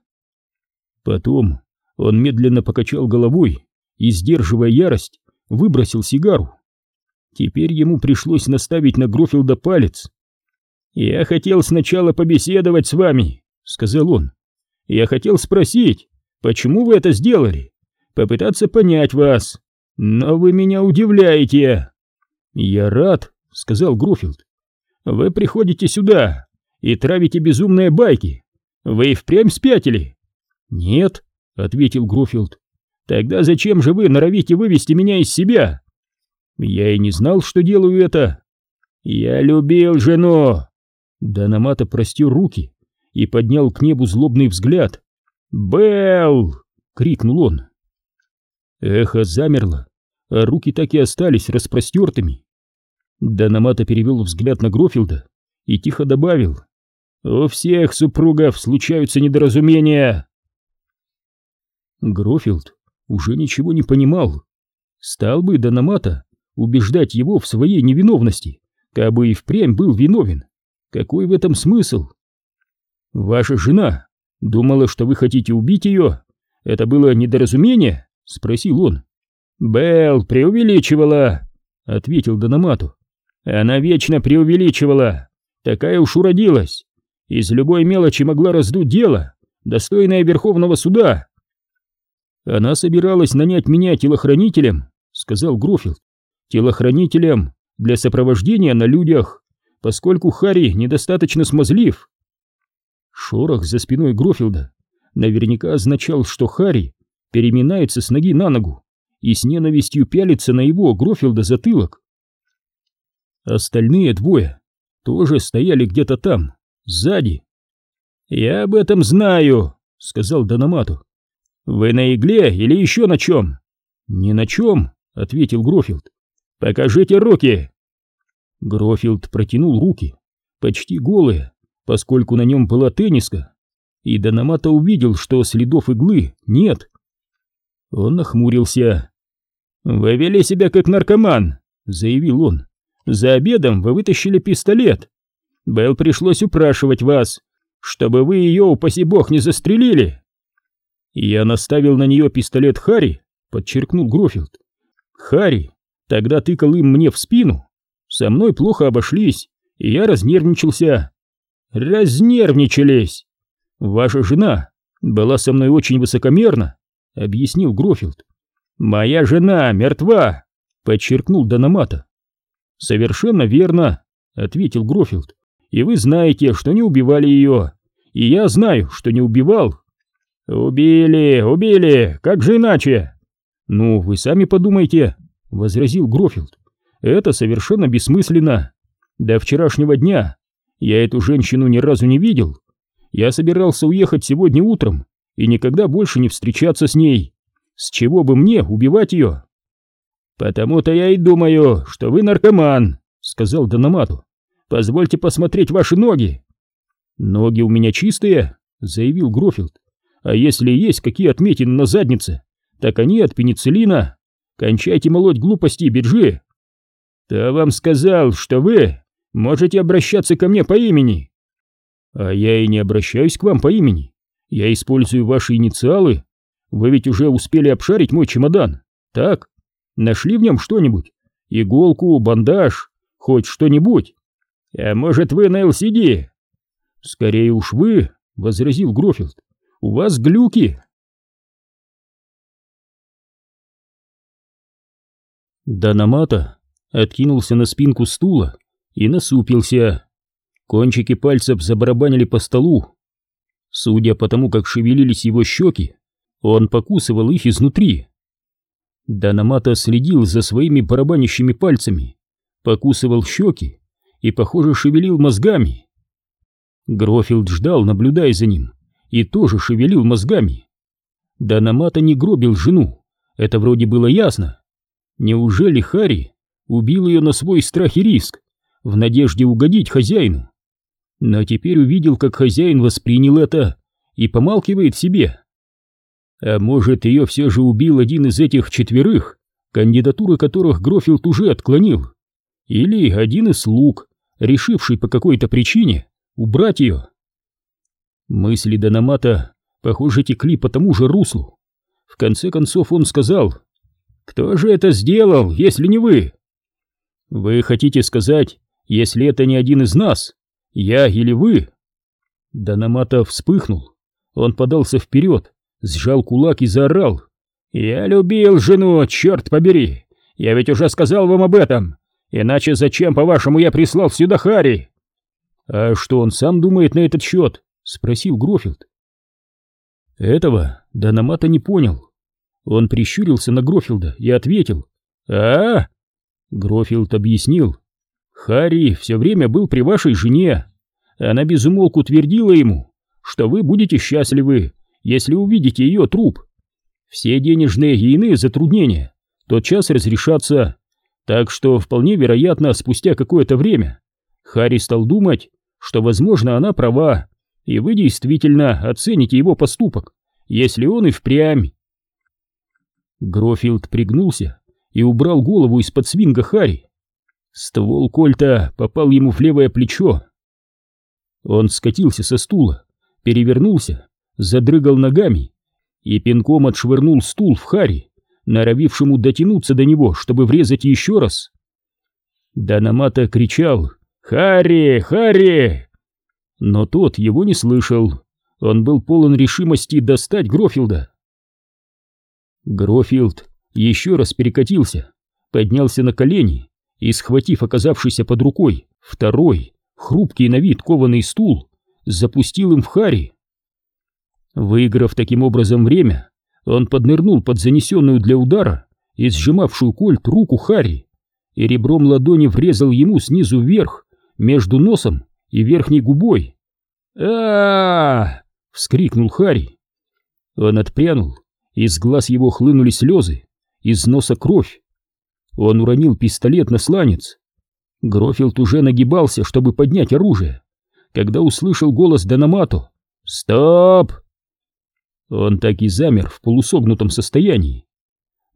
Потом он медленно покачал головой и, сдерживая ярость, выбросил сигару. Теперь ему пришлось наставить на Грофилда палец. «Я хотел сначала побеседовать с вами», — сказал он. «Я хотел спросить, почему вы это сделали? Попытаться понять вас. «Но вы меня удивляете!» «Я рад», — сказал Груфилд. «Вы приходите сюда и травите безумные байки. Вы и впрямь спятили?» «Нет», — ответил Груфилд. «Тогда зачем же вы норовите вывести меня из себя?» «Я и не знал, что делаю это». «Я любил жену!» Данамата простер руки и поднял к небу злобный взгляд. «Белл!» — крикнул он. Эхо замерло, а руки так и остались распростертыми. Данамата перевел взгляд на Грофилда и тихо добавил. «У всех супругов случаются недоразумения!» Грофилд уже ничего не понимал. Стал бы Данамата убеждать его в своей невиновности, как бы и впрямь был виновен. Какой в этом смысл? «Ваша жена думала, что вы хотите убить ее? Это было недоразумение?» — спросил он. «Белл преувеличивала», — ответил Дономату. «Она вечно преувеличивала. Такая уж уродилась. Из любой мелочи могла раздуть дело, достойное Верховного суда. Она собиралась нанять меня телохранителем, сказал Грофилд. Телохранителем для сопровождения на людях, поскольку Харри недостаточно смазлив. Шорох за спиной Грофилда наверняка означал, что Харри переминается с ноги на ногу и с ненавистью пялится на его, Грофилда, затылок. Остальные двое тоже стояли где-то там, сзади. «Я об этом знаю», — сказал Дономату. «Вы на игле или еще на чем?» «Ни на чем», — ответил Грофилд. «Покажите руки!» Грофилд протянул руки, почти голые, поскольку на нем была тенниска, и Дономата увидел, что следов иглы нет. Он нахмурился. «Вы вели себя как наркоман», — заявил он. «За обедом вы вытащили пистолет. Белл пришлось упрашивать вас, чтобы вы ее, упаси бог, не застрелили». «Я наставил на нее пистолет Харри», — подчеркнул Грофилд. «Харри тогда тыкал им мне в спину. Со мной плохо обошлись, и я разнервничался». «Разнервничались!» «Ваша жена была со мной очень высокомерна», — объяснил Грофилд. «Моя жена мертва!» — подчеркнул Дономата. «Совершенно верно», — ответил Грофилд. «И вы знаете, что не убивали ее. И я знаю, что не убивал». «Убили, убили, как же иначе?» «Ну, вы сами подумайте», — возразил Грофилд. «Это совершенно бессмысленно. До вчерашнего дня я эту женщину ни разу не видел. Я собирался уехать сегодня утром и никогда больше не встречаться с ней. С чего бы мне убивать ее? Потому-то я и думаю, что вы наркоман, сказал Дономату. Позвольте посмотреть ваши ноги. Ноги у меня чистые, заявил Грофилд. А если есть какие отметины на заднице, так они от пенициллина. Кончайте молоть глупости, биржи. То вам сказал, что вы можете обращаться ко мне по имени. А я и не обращаюсь к вам по имени. Я использую ваши инициалы. Вы ведь уже успели обшарить мой чемодан. Так? Нашли в нем что-нибудь? Иголку, бандаж, хоть что-нибудь? А может вы на ЛСД? Скорее уж вы, возразил Грофилд. У вас глюки. Данамата откинулся на спинку стула и насупился. Кончики пальцев забарабанили по столу, Судя по тому, как шевелились его щеки, он покусывал их изнутри. Данамата следил за своими барабанящими пальцами, покусывал щеки и, похоже, шевелил мозгами. Грофилд ждал, наблюдая за ним, и тоже шевелил мозгами. Данамата не гробил жену, это вроде было ясно. Неужели Хари убил ее на свой страх и риск, в надежде угодить хозяину? но теперь увидел, как хозяин воспринял это и помалкивает себе. А может, ее все же убил один из этих четверых, кандидатуры которых Грофилд уже отклонил, или один из слуг, решивший по какой-то причине убрать ее. Мысли Дономата, похоже, текли по тому же руслу. В конце концов он сказал, «Кто же это сделал, если не вы?» «Вы хотите сказать, если это не один из нас?» Я или вы?» Данамата вспыхнул. Он подался вперед, сжал кулак и заорал. «Я любил жену, черт побери! Я ведь уже сказал вам об этом! Иначе зачем, по-вашему, я прислал сюда Хари?» «А что он сам думает на этот счет?» — спросил Грофилд. Этого Данамата не понял. Он прищурился на Грофилда и ответил. а, Грофилд объяснил. Харри все время был при вашей жене. Она безумолку твердила ему, что вы будете счастливы, если увидите ее труп. Все денежные и иные затруднения тотчас разрешатся, так что вполне вероятно, спустя какое-то время Харри стал думать, что, возможно, она права, и вы действительно оцените его поступок, если он и впрямь. Грофилд пригнулся и убрал голову из-под свинга Харри. Ствол кольта попал ему в левое плечо. Он скатился со стула, перевернулся, задрыгал ногами и пинком отшвырнул стул в Хари, норовившему дотянуться до него, чтобы врезать еще раз. Данамата кричал «Харри! Харри!» Но тот его не слышал. Он был полон решимости достать Грофилда. Грофилд еще раз перекатился, поднялся на колени и, схватив оказавшийся под рукой второй, хрупкий на вид кованый стул, запустил им в Хари. Выиграв таким образом время, он поднырнул под занесенную для удара и сжимавшую кольт руку Хари и ребром ладони врезал ему снизу вверх, между носом и верхней губой. а, вскрикнул Хари. Он отпрянул, из глаз его хлынули слезы, из носа кровь. Он уронил пистолет на сланец. Грофилд уже нагибался, чтобы поднять оружие, когда услышал голос Дономато. «Стоп!» Он так и замер в полусогнутом состоянии.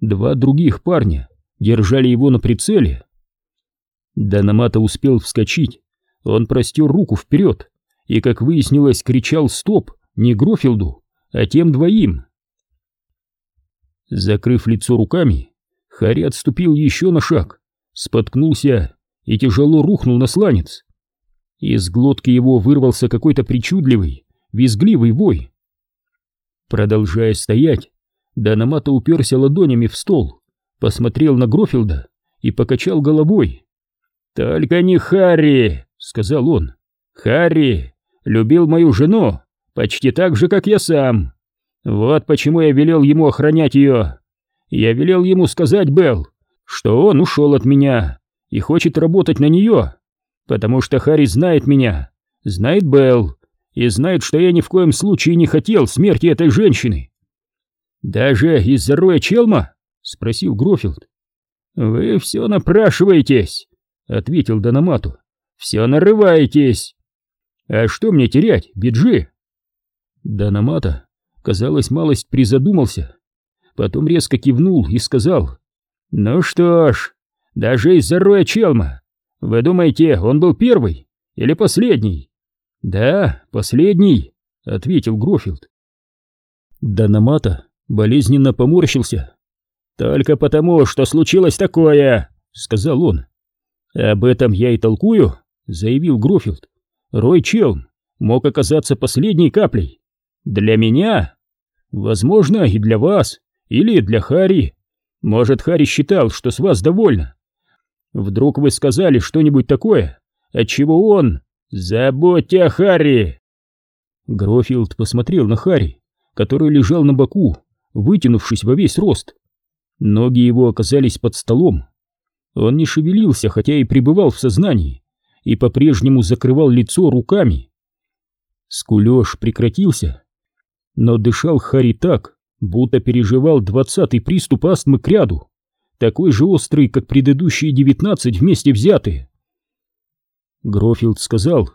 Два других парня держали его на прицеле. Дономато успел вскочить. Он простер руку вперед и, как выяснилось, кричал «Стоп!» не Грофилду, а тем двоим. Закрыв лицо руками, Харри отступил еще на шаг, споткнулся и тяжело рухнул на сланец. Из глотки его вырвался какой-то причудливый, визгливый вой. Продолжая стоять, Данамата уперся ладонями в стол, посмотрел на Грофилда и покачал головой. «Только не Харри!» — сказал он. «Харри любил мою жену почти так же, как я сам. Вот почему я велел ему охранять ее. Я велел ему сказать Белл, что он ушел от меня и хочет работать на нее, потому что Харри знает меня, знает Белл и знает, что я ни в коем случае не хотел смерти этой женщины. «Даже из-за Роя Челма?» — спросил Грофилд. «Вы все напрашиваетесь», — ответил Дономату. «Все нарываетесь». «А что мне терять, Биджи?» Дономата, казалось, малость призадумался. Потом резко кивнул и сказал. «Ну что ж, даже из-за Роя Челма. Вы думаете, он был первый или последний?» «Да, последний», — ответил Грофилд. Дономата болезненно поморщился. «Только потому, что случилось такое», — сказал он. «Об этом я и толкую», — заявил Грофилд. «Рой Челм мог оказаться последней каплей. Для меня? Возможно, и для вас, или для Хари. Может, Хари считал, что с вас довольно. Вдруг вы сказали что-нибудь такое, отчего он... Забудьте о Хари!» Грофилд посмотрел на Хари, который лежал на боку, вытянувшись во весь рост. Ноги его оказались под столом. Он не шевелился, хотя и пребывал в сознании, и по-прежнему закрывал лицо руками. Скулеж прекратился, но дышал Хари так, будто переживал двадцатый приступ астмы к ряду, такой же острый, как предыдущие девятнадцать вместе взятые. Грофилд сказал,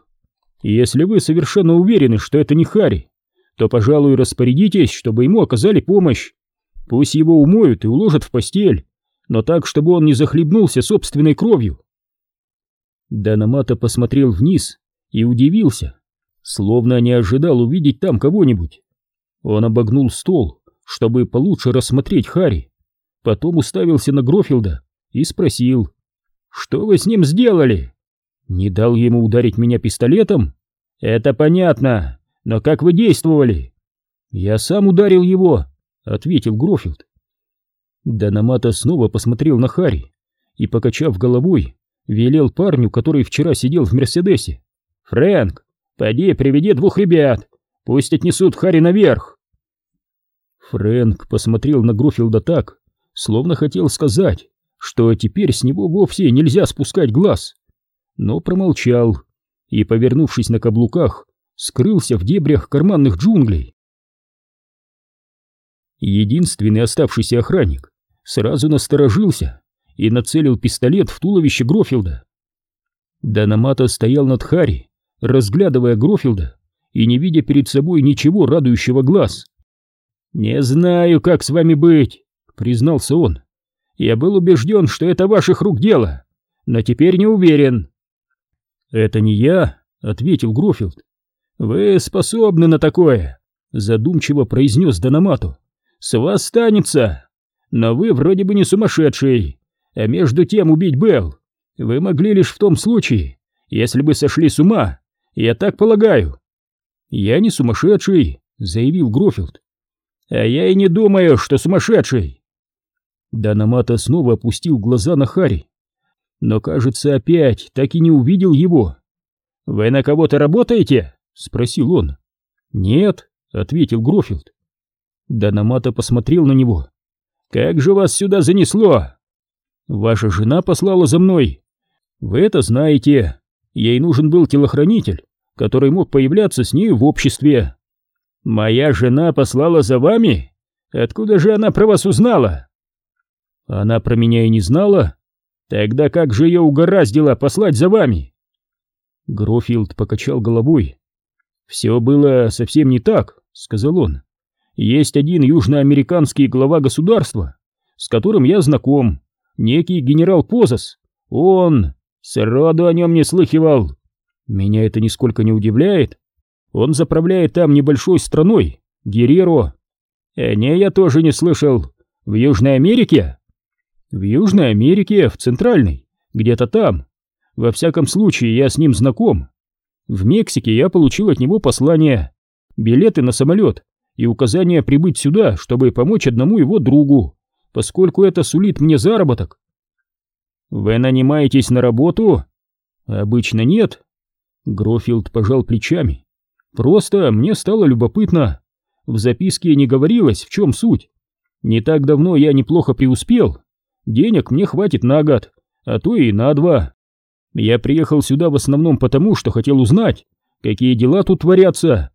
«Если вы совершенно уверены, что это не Хари, то, пожалуй, распорядитесь, чтобы ему оказали помощь. Пусть его умоют и уложат в постель, но так, чтобы он не захлебнулся собственной кровью. Данамата посмотрел вниз и удивился, словно не ожидал увидеть там кого-нибудь. Он обогнул стол, чтобы получше рассмотреть Хари, потом уставился на Грофилда и спросил, «Что вы с ним сделали?» «Не дал ему ударить меня пистолетом?» «Это понятно. Но как вы действовали? Я сам ударил его, ответил Грофилд. Данамата снова посмотрел на Хари и, покачав головой, велел парню, который вчера сидел в Мерседесе. «Фрэнк, пойди приведи двух ребят, пусть отнесут Хари наверх». Фрэнк посмотрел на Грофилда так, словно хотел сказать, что теперь с него вовсе нельзя спускать глаз, но промолчал и, повернувшись на каблуках, скрылся в дебрях карманных джунглей. Единственный оставшийся охранник сразу насторожился и нацелил пистолет в туловище Грофилда. Данамата стоял над Хари, разглядывая Грофилда и не видя перед собой ничего радующего глаз. «Не знаю, как с вами быть», — признался он. «Я был убежден, что это ваших рук дело, но теперь не уверен». «Это не я», — ответил Грофилд. «Вы способны на такое», — задумчиво произнес Дономату. «С вас станется. Но вы вроде бы не сумасшедший. А между тем убить Белл вы могли лишь в том случае, если бы сошли с ума Я так полагаю. Я не сумасшедший, заявил Грофилд. А я и не думаю, что сумасшедший. Данамата снова опустил глаза на Хари, но, кажется, опять так и не увидел его. «Вы на кого-то работаете?» — спросил он. «Нет», — ответил Грофилд. Данамата посмотрел на него. «Как же вас сюда занесло?» «Ваша жена послала за мной. Вы это знаете. Ей нужен был телохранитель, который мог появляться с ней в обществе». «Моя жена послала за вами? Откуда же она про вас узнала?» «Она про меня и не знала. Тогда как же ее угораздило послать за вами?» Грофилд покачал головой. «Все было совсем не так», — сказал он. «Есть один южноамериканский глава государства, с которым я знаком, некий генерал Позас. Он... Сроду о нем не слыхивал. Меня это нисколько не удивляет. Он заправляет там небольшой страной, Герреро. О ней я тоже не слышал. В Южной Америке?» «В Южной Америке, в Центральной, где-то там. Во всяком случае, я с ним знаком. В Мексике я получил от него послание, билеты на самолет и указание прибыть сюда, чтобы помочь одному его другу, поскольку это сулит мне заработок. Вы нанимаетесь на работу? Обычно нет. Грофилд пожал плечами. Просто мне стало любопытно. В записке не говорилось, в чем суть. Не так давно я неплохо преуспел. Денег мне хватит на год, а то и на два. Я приехал сюда в основном потому, что хотел узнать, какие дела тут творятся.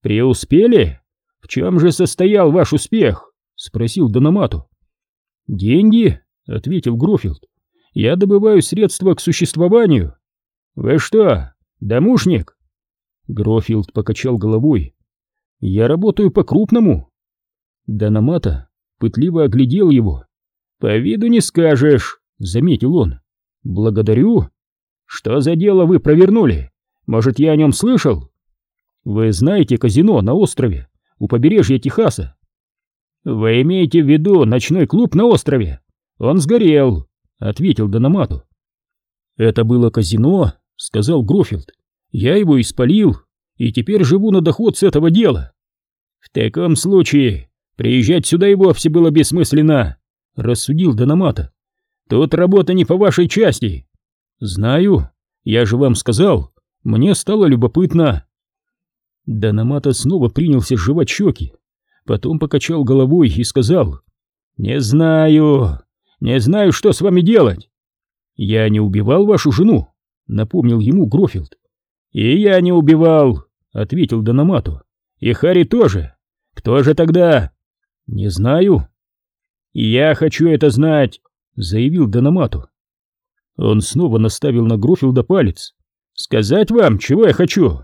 Преуспели? В чем же состоял ваш успех? Спросил Дономату. Деньги, ответил Грофилд. Я добываю средства к существованию. Вы что, домушник? Грофилд покачал головой. Я работаю по-крупному. Дономата пытливо оглядел его. По виду не скажешь, заметил он. Благодарю. Что за дело вы провернули? Может, я о нем слышал? Вы знаете казино на острове, у побережья Техаса? Вы имеете в виду ночной клуб на острове? Он сгорел, ответил Дономату. Это было казино, сказал Грофилд. Я его испалил, и теперь живу на доход с этого дела. В таком случае приезжать сюда и вовсе было бессмысленно, рассудил Дономата. Тут работа не по вашей части. «Знаю, я же вам сказал, мне стало любопытно». Данамата снова принялся жевать щеки, потом покачал головой и сказал, «Не знаю, не знаю, что с вами делать». «Я не убивал вашу жену», — напомнил ему Грофилд. «И я не убивал», — ответил Данамату. «И Харри тоже. Кто же тогда?» «Не знаю». «Я хочу это знать», — заявил Данамату. Он снова наставил на Грофилда палец. «Сказать вам, чего я хочу?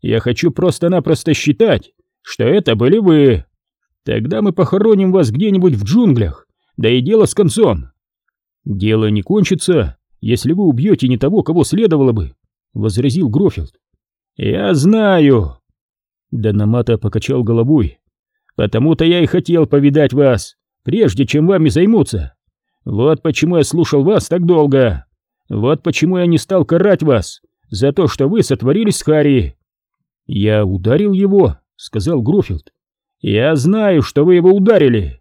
Я хочу просто-напросто считать, что это были вы. Тогда мы похороним вас где-нибудь в джунглях, да и дело с концом. Дело не кончится, если вы убьете не того, кого следовало бы», — возразил Грофилд. «Я знаю». Данамата покачал головой. «Потому-то я и хотел повидать вас, прежде чем вами займутся. Вот почему я слушал вас так долго. Вот почему я не стал карать вас за то, что вы сотворили с Харри. Я ударил его, сказал Грофилд. Я знаю, что вы его ударили.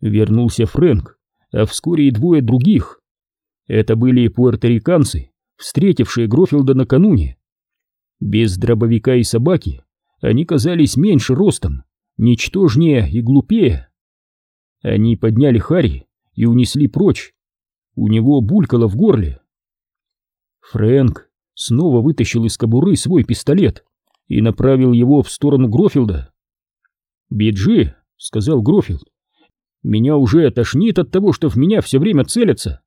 Вернулся Фрэнк, а вскоре и двое других. Это были пуэрториканцы, встретившие Грофилда накануне. Без дробовика и собаки они казались меньше ростом, ничтожнее и глупее. Они подняли Харри и унесли прочь, у него булькало в горле. Фрэнк снова вытащил из кобуры свой пистолет и направил его в сторону Грофилда. «Биджи», — сказал Грофилд, — «меня уже тошнит от того, что в меня все время целятся».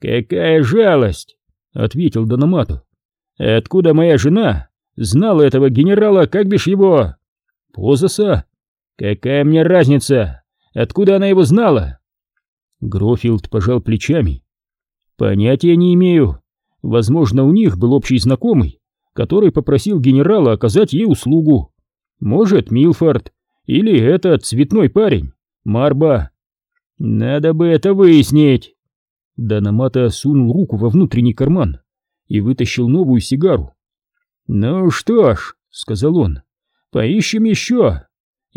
«Какая жалость!» — ответил Дономату. «Откуда моя жена знала этого генерала, как бишь его?» «Позаса?» «Какая мне разница? Откуда она его знала?» Грофилд пожал плечами Понятия не имею. Возможно, у них был общий знакомый, который попросил генерала оказать ей услугу. Может, Милфорд или этот цветной парень, Марба. Надо бы это выяснить. Данамата сунул руку во внутренний карман и вытащил новую сигару. «Ну что ж», — сказал он, — «поищем еще.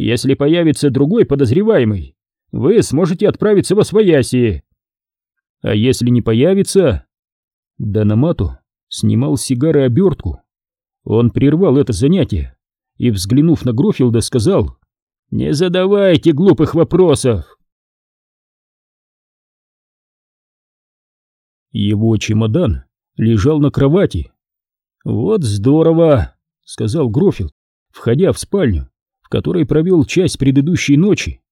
Если появится другой подозреваемый, вы сможете отправиться во свояси». «А если не появится?» Данамату снимал с сигары обертку. Он прервал это занятие и, взглянув на Грофилда, сказал «Не задавайте глупых вопросов!» Его чемодан лежал на кровати. «Вот здорово!» — сказал Грофилд, входя в спальню, в которой провел часть предыдущей ночи.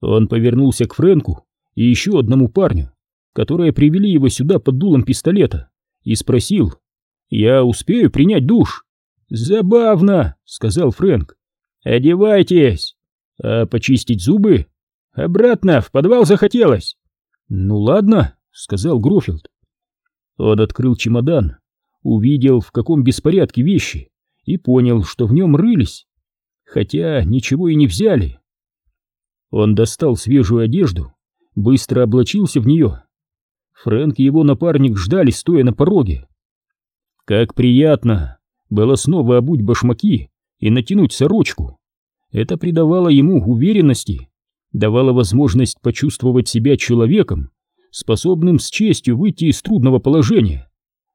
Он повернулся к Фрэнку и еще одному парню, которые привели его сюда под дулом пистолета, и спросил, «Я успею принять душ?» «Забавно», — сказал Фрэнк. «Одевайтесь. А почистить зубы? Обратно, в подвал захотелось». «Ну ладно», — сказал Грофилд. Он открыл чемодан, увидел, в каком беспорядке вещи, и понял, что в нем рылись, хотя ничего и не взяли. Он достал свежую одежду, быстро облачился в нее. Фрэнк и его напарник ждали, стоя на пороге. Как приятно было снова обуть башмаки и натянуть сорочку. Это придавало ему уверенности, давало возможность почувствовать себя человеком, способным с честью выйти из трудного положения,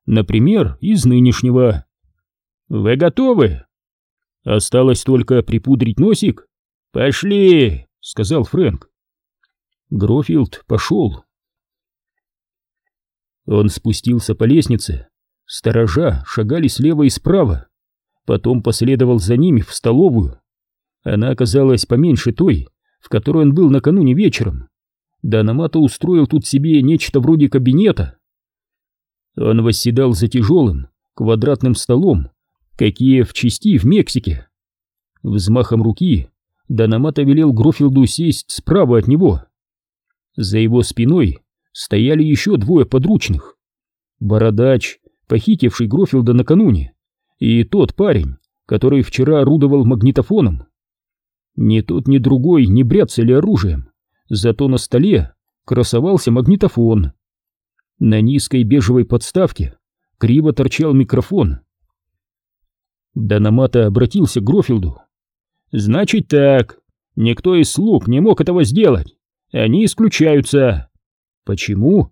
например, из нынешнего. «Вы готовы?» «Осталось только припудрить носик?» «Пошли!» — сказал Фрэнк. Грофилд пошел. Он спустился по лестнице, Сторожа шагали слева и справа. Потом последовал за ними в столовую. Она оказалась поменьше той, в которой он был накануне вечером. Данамато устроил тут себе нечто вроде кабинета. Он восседал за тяжелым, квадратным столом, какие в части в Мексике. Взмахом руки Данамато велел Грофилду сесть справа от него. За его спиной стояли еще двое подручных. Бородач похитивший Грофилда накануне, и тот парень, который вчера орудовал магнитофоном. Ни тот, ни другой не бряцали оружием, зато на столе красовался магнитофон. На низкой бежевой подставке криво торчал микрофон. Данамата обратился к Грофилду. «Значит так, никто из слуг не мог этого сделать. Они исключаются». «Почему?»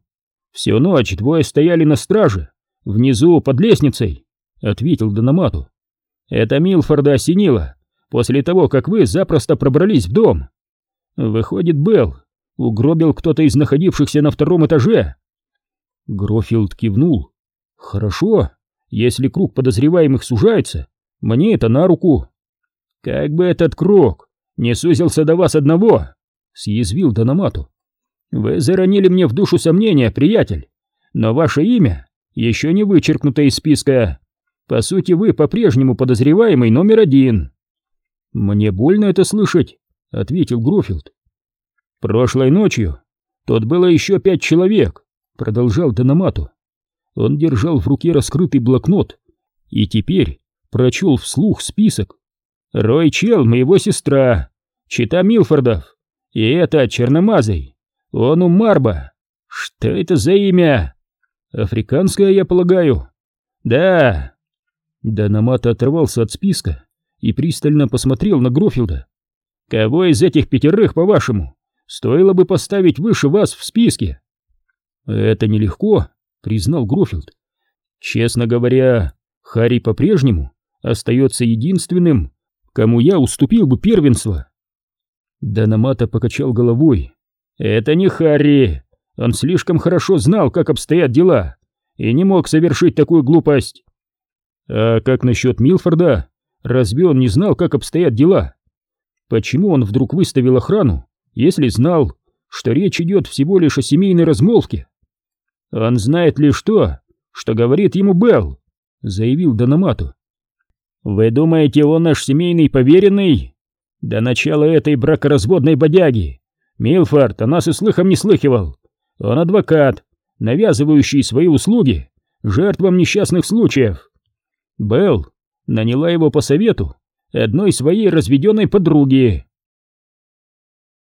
«Всю ночь двое стояли на страже, «Внизу, под лестницей», — ответил Дономату. «Это Милфорда осенило, после того, как вы запросто пробрались в дом. Выходит, Белл угробил кто-то из находившихся на втором этаже». Грофилд кивнул. «Хорошо, если круг подозреваемых сужается, мне это на руку». «Как бы этот круг не сузился до вас одного», — съязвил Дономату. «Вы заронили мне в душу сомнения, приятель, но ваше имя еще не вычеркнуто из списка. По сути, вы по-прежнему подозреваемый номер один. Мне больно это слышать, ответил Грофилд. Прошлой ночью тут было еще пять человек, продолжал Дономату. Он держал в руке раскрытый блокнот и теперь прочел вслух список. Рой Челм его сестра, Чита Милфордов, и это Черномазый, он у Марба. Что это за имя? Африканская, я полагаю? Да. Данамата оторвался от списка и пристально посмотрел на Грофилда. Кого из этих пятерых, по-вашему, стоило бы поставить выше вас в списке? Это нелегко, признал Грофилд. Честно говоря, Харри по-прежнему остается единственным, кому я уступил бы первенство. Данамата покачал головой. Это не Харри, он слишком хорошо знал, как обстоят дела, и не мог совершить такую глупость. А как насчет Милфорда? Разве он не знал, как обстоят дела? Почему он вдруг выставил охрану, если знал, что речь идет всего лишь о семейной размолвке? Он знает лишь то, что говорит ему Белл, заявил Дономату. Вы думаете, он наш семейный поверенный? До начала этой бракоразводной бодяги Милфорд о нас и слыхом не слыхивал. Он адвокат, навязывающий свои услуги жертвам несчастных случаев. Белл наняла его по совету одной своей разведенной подруги.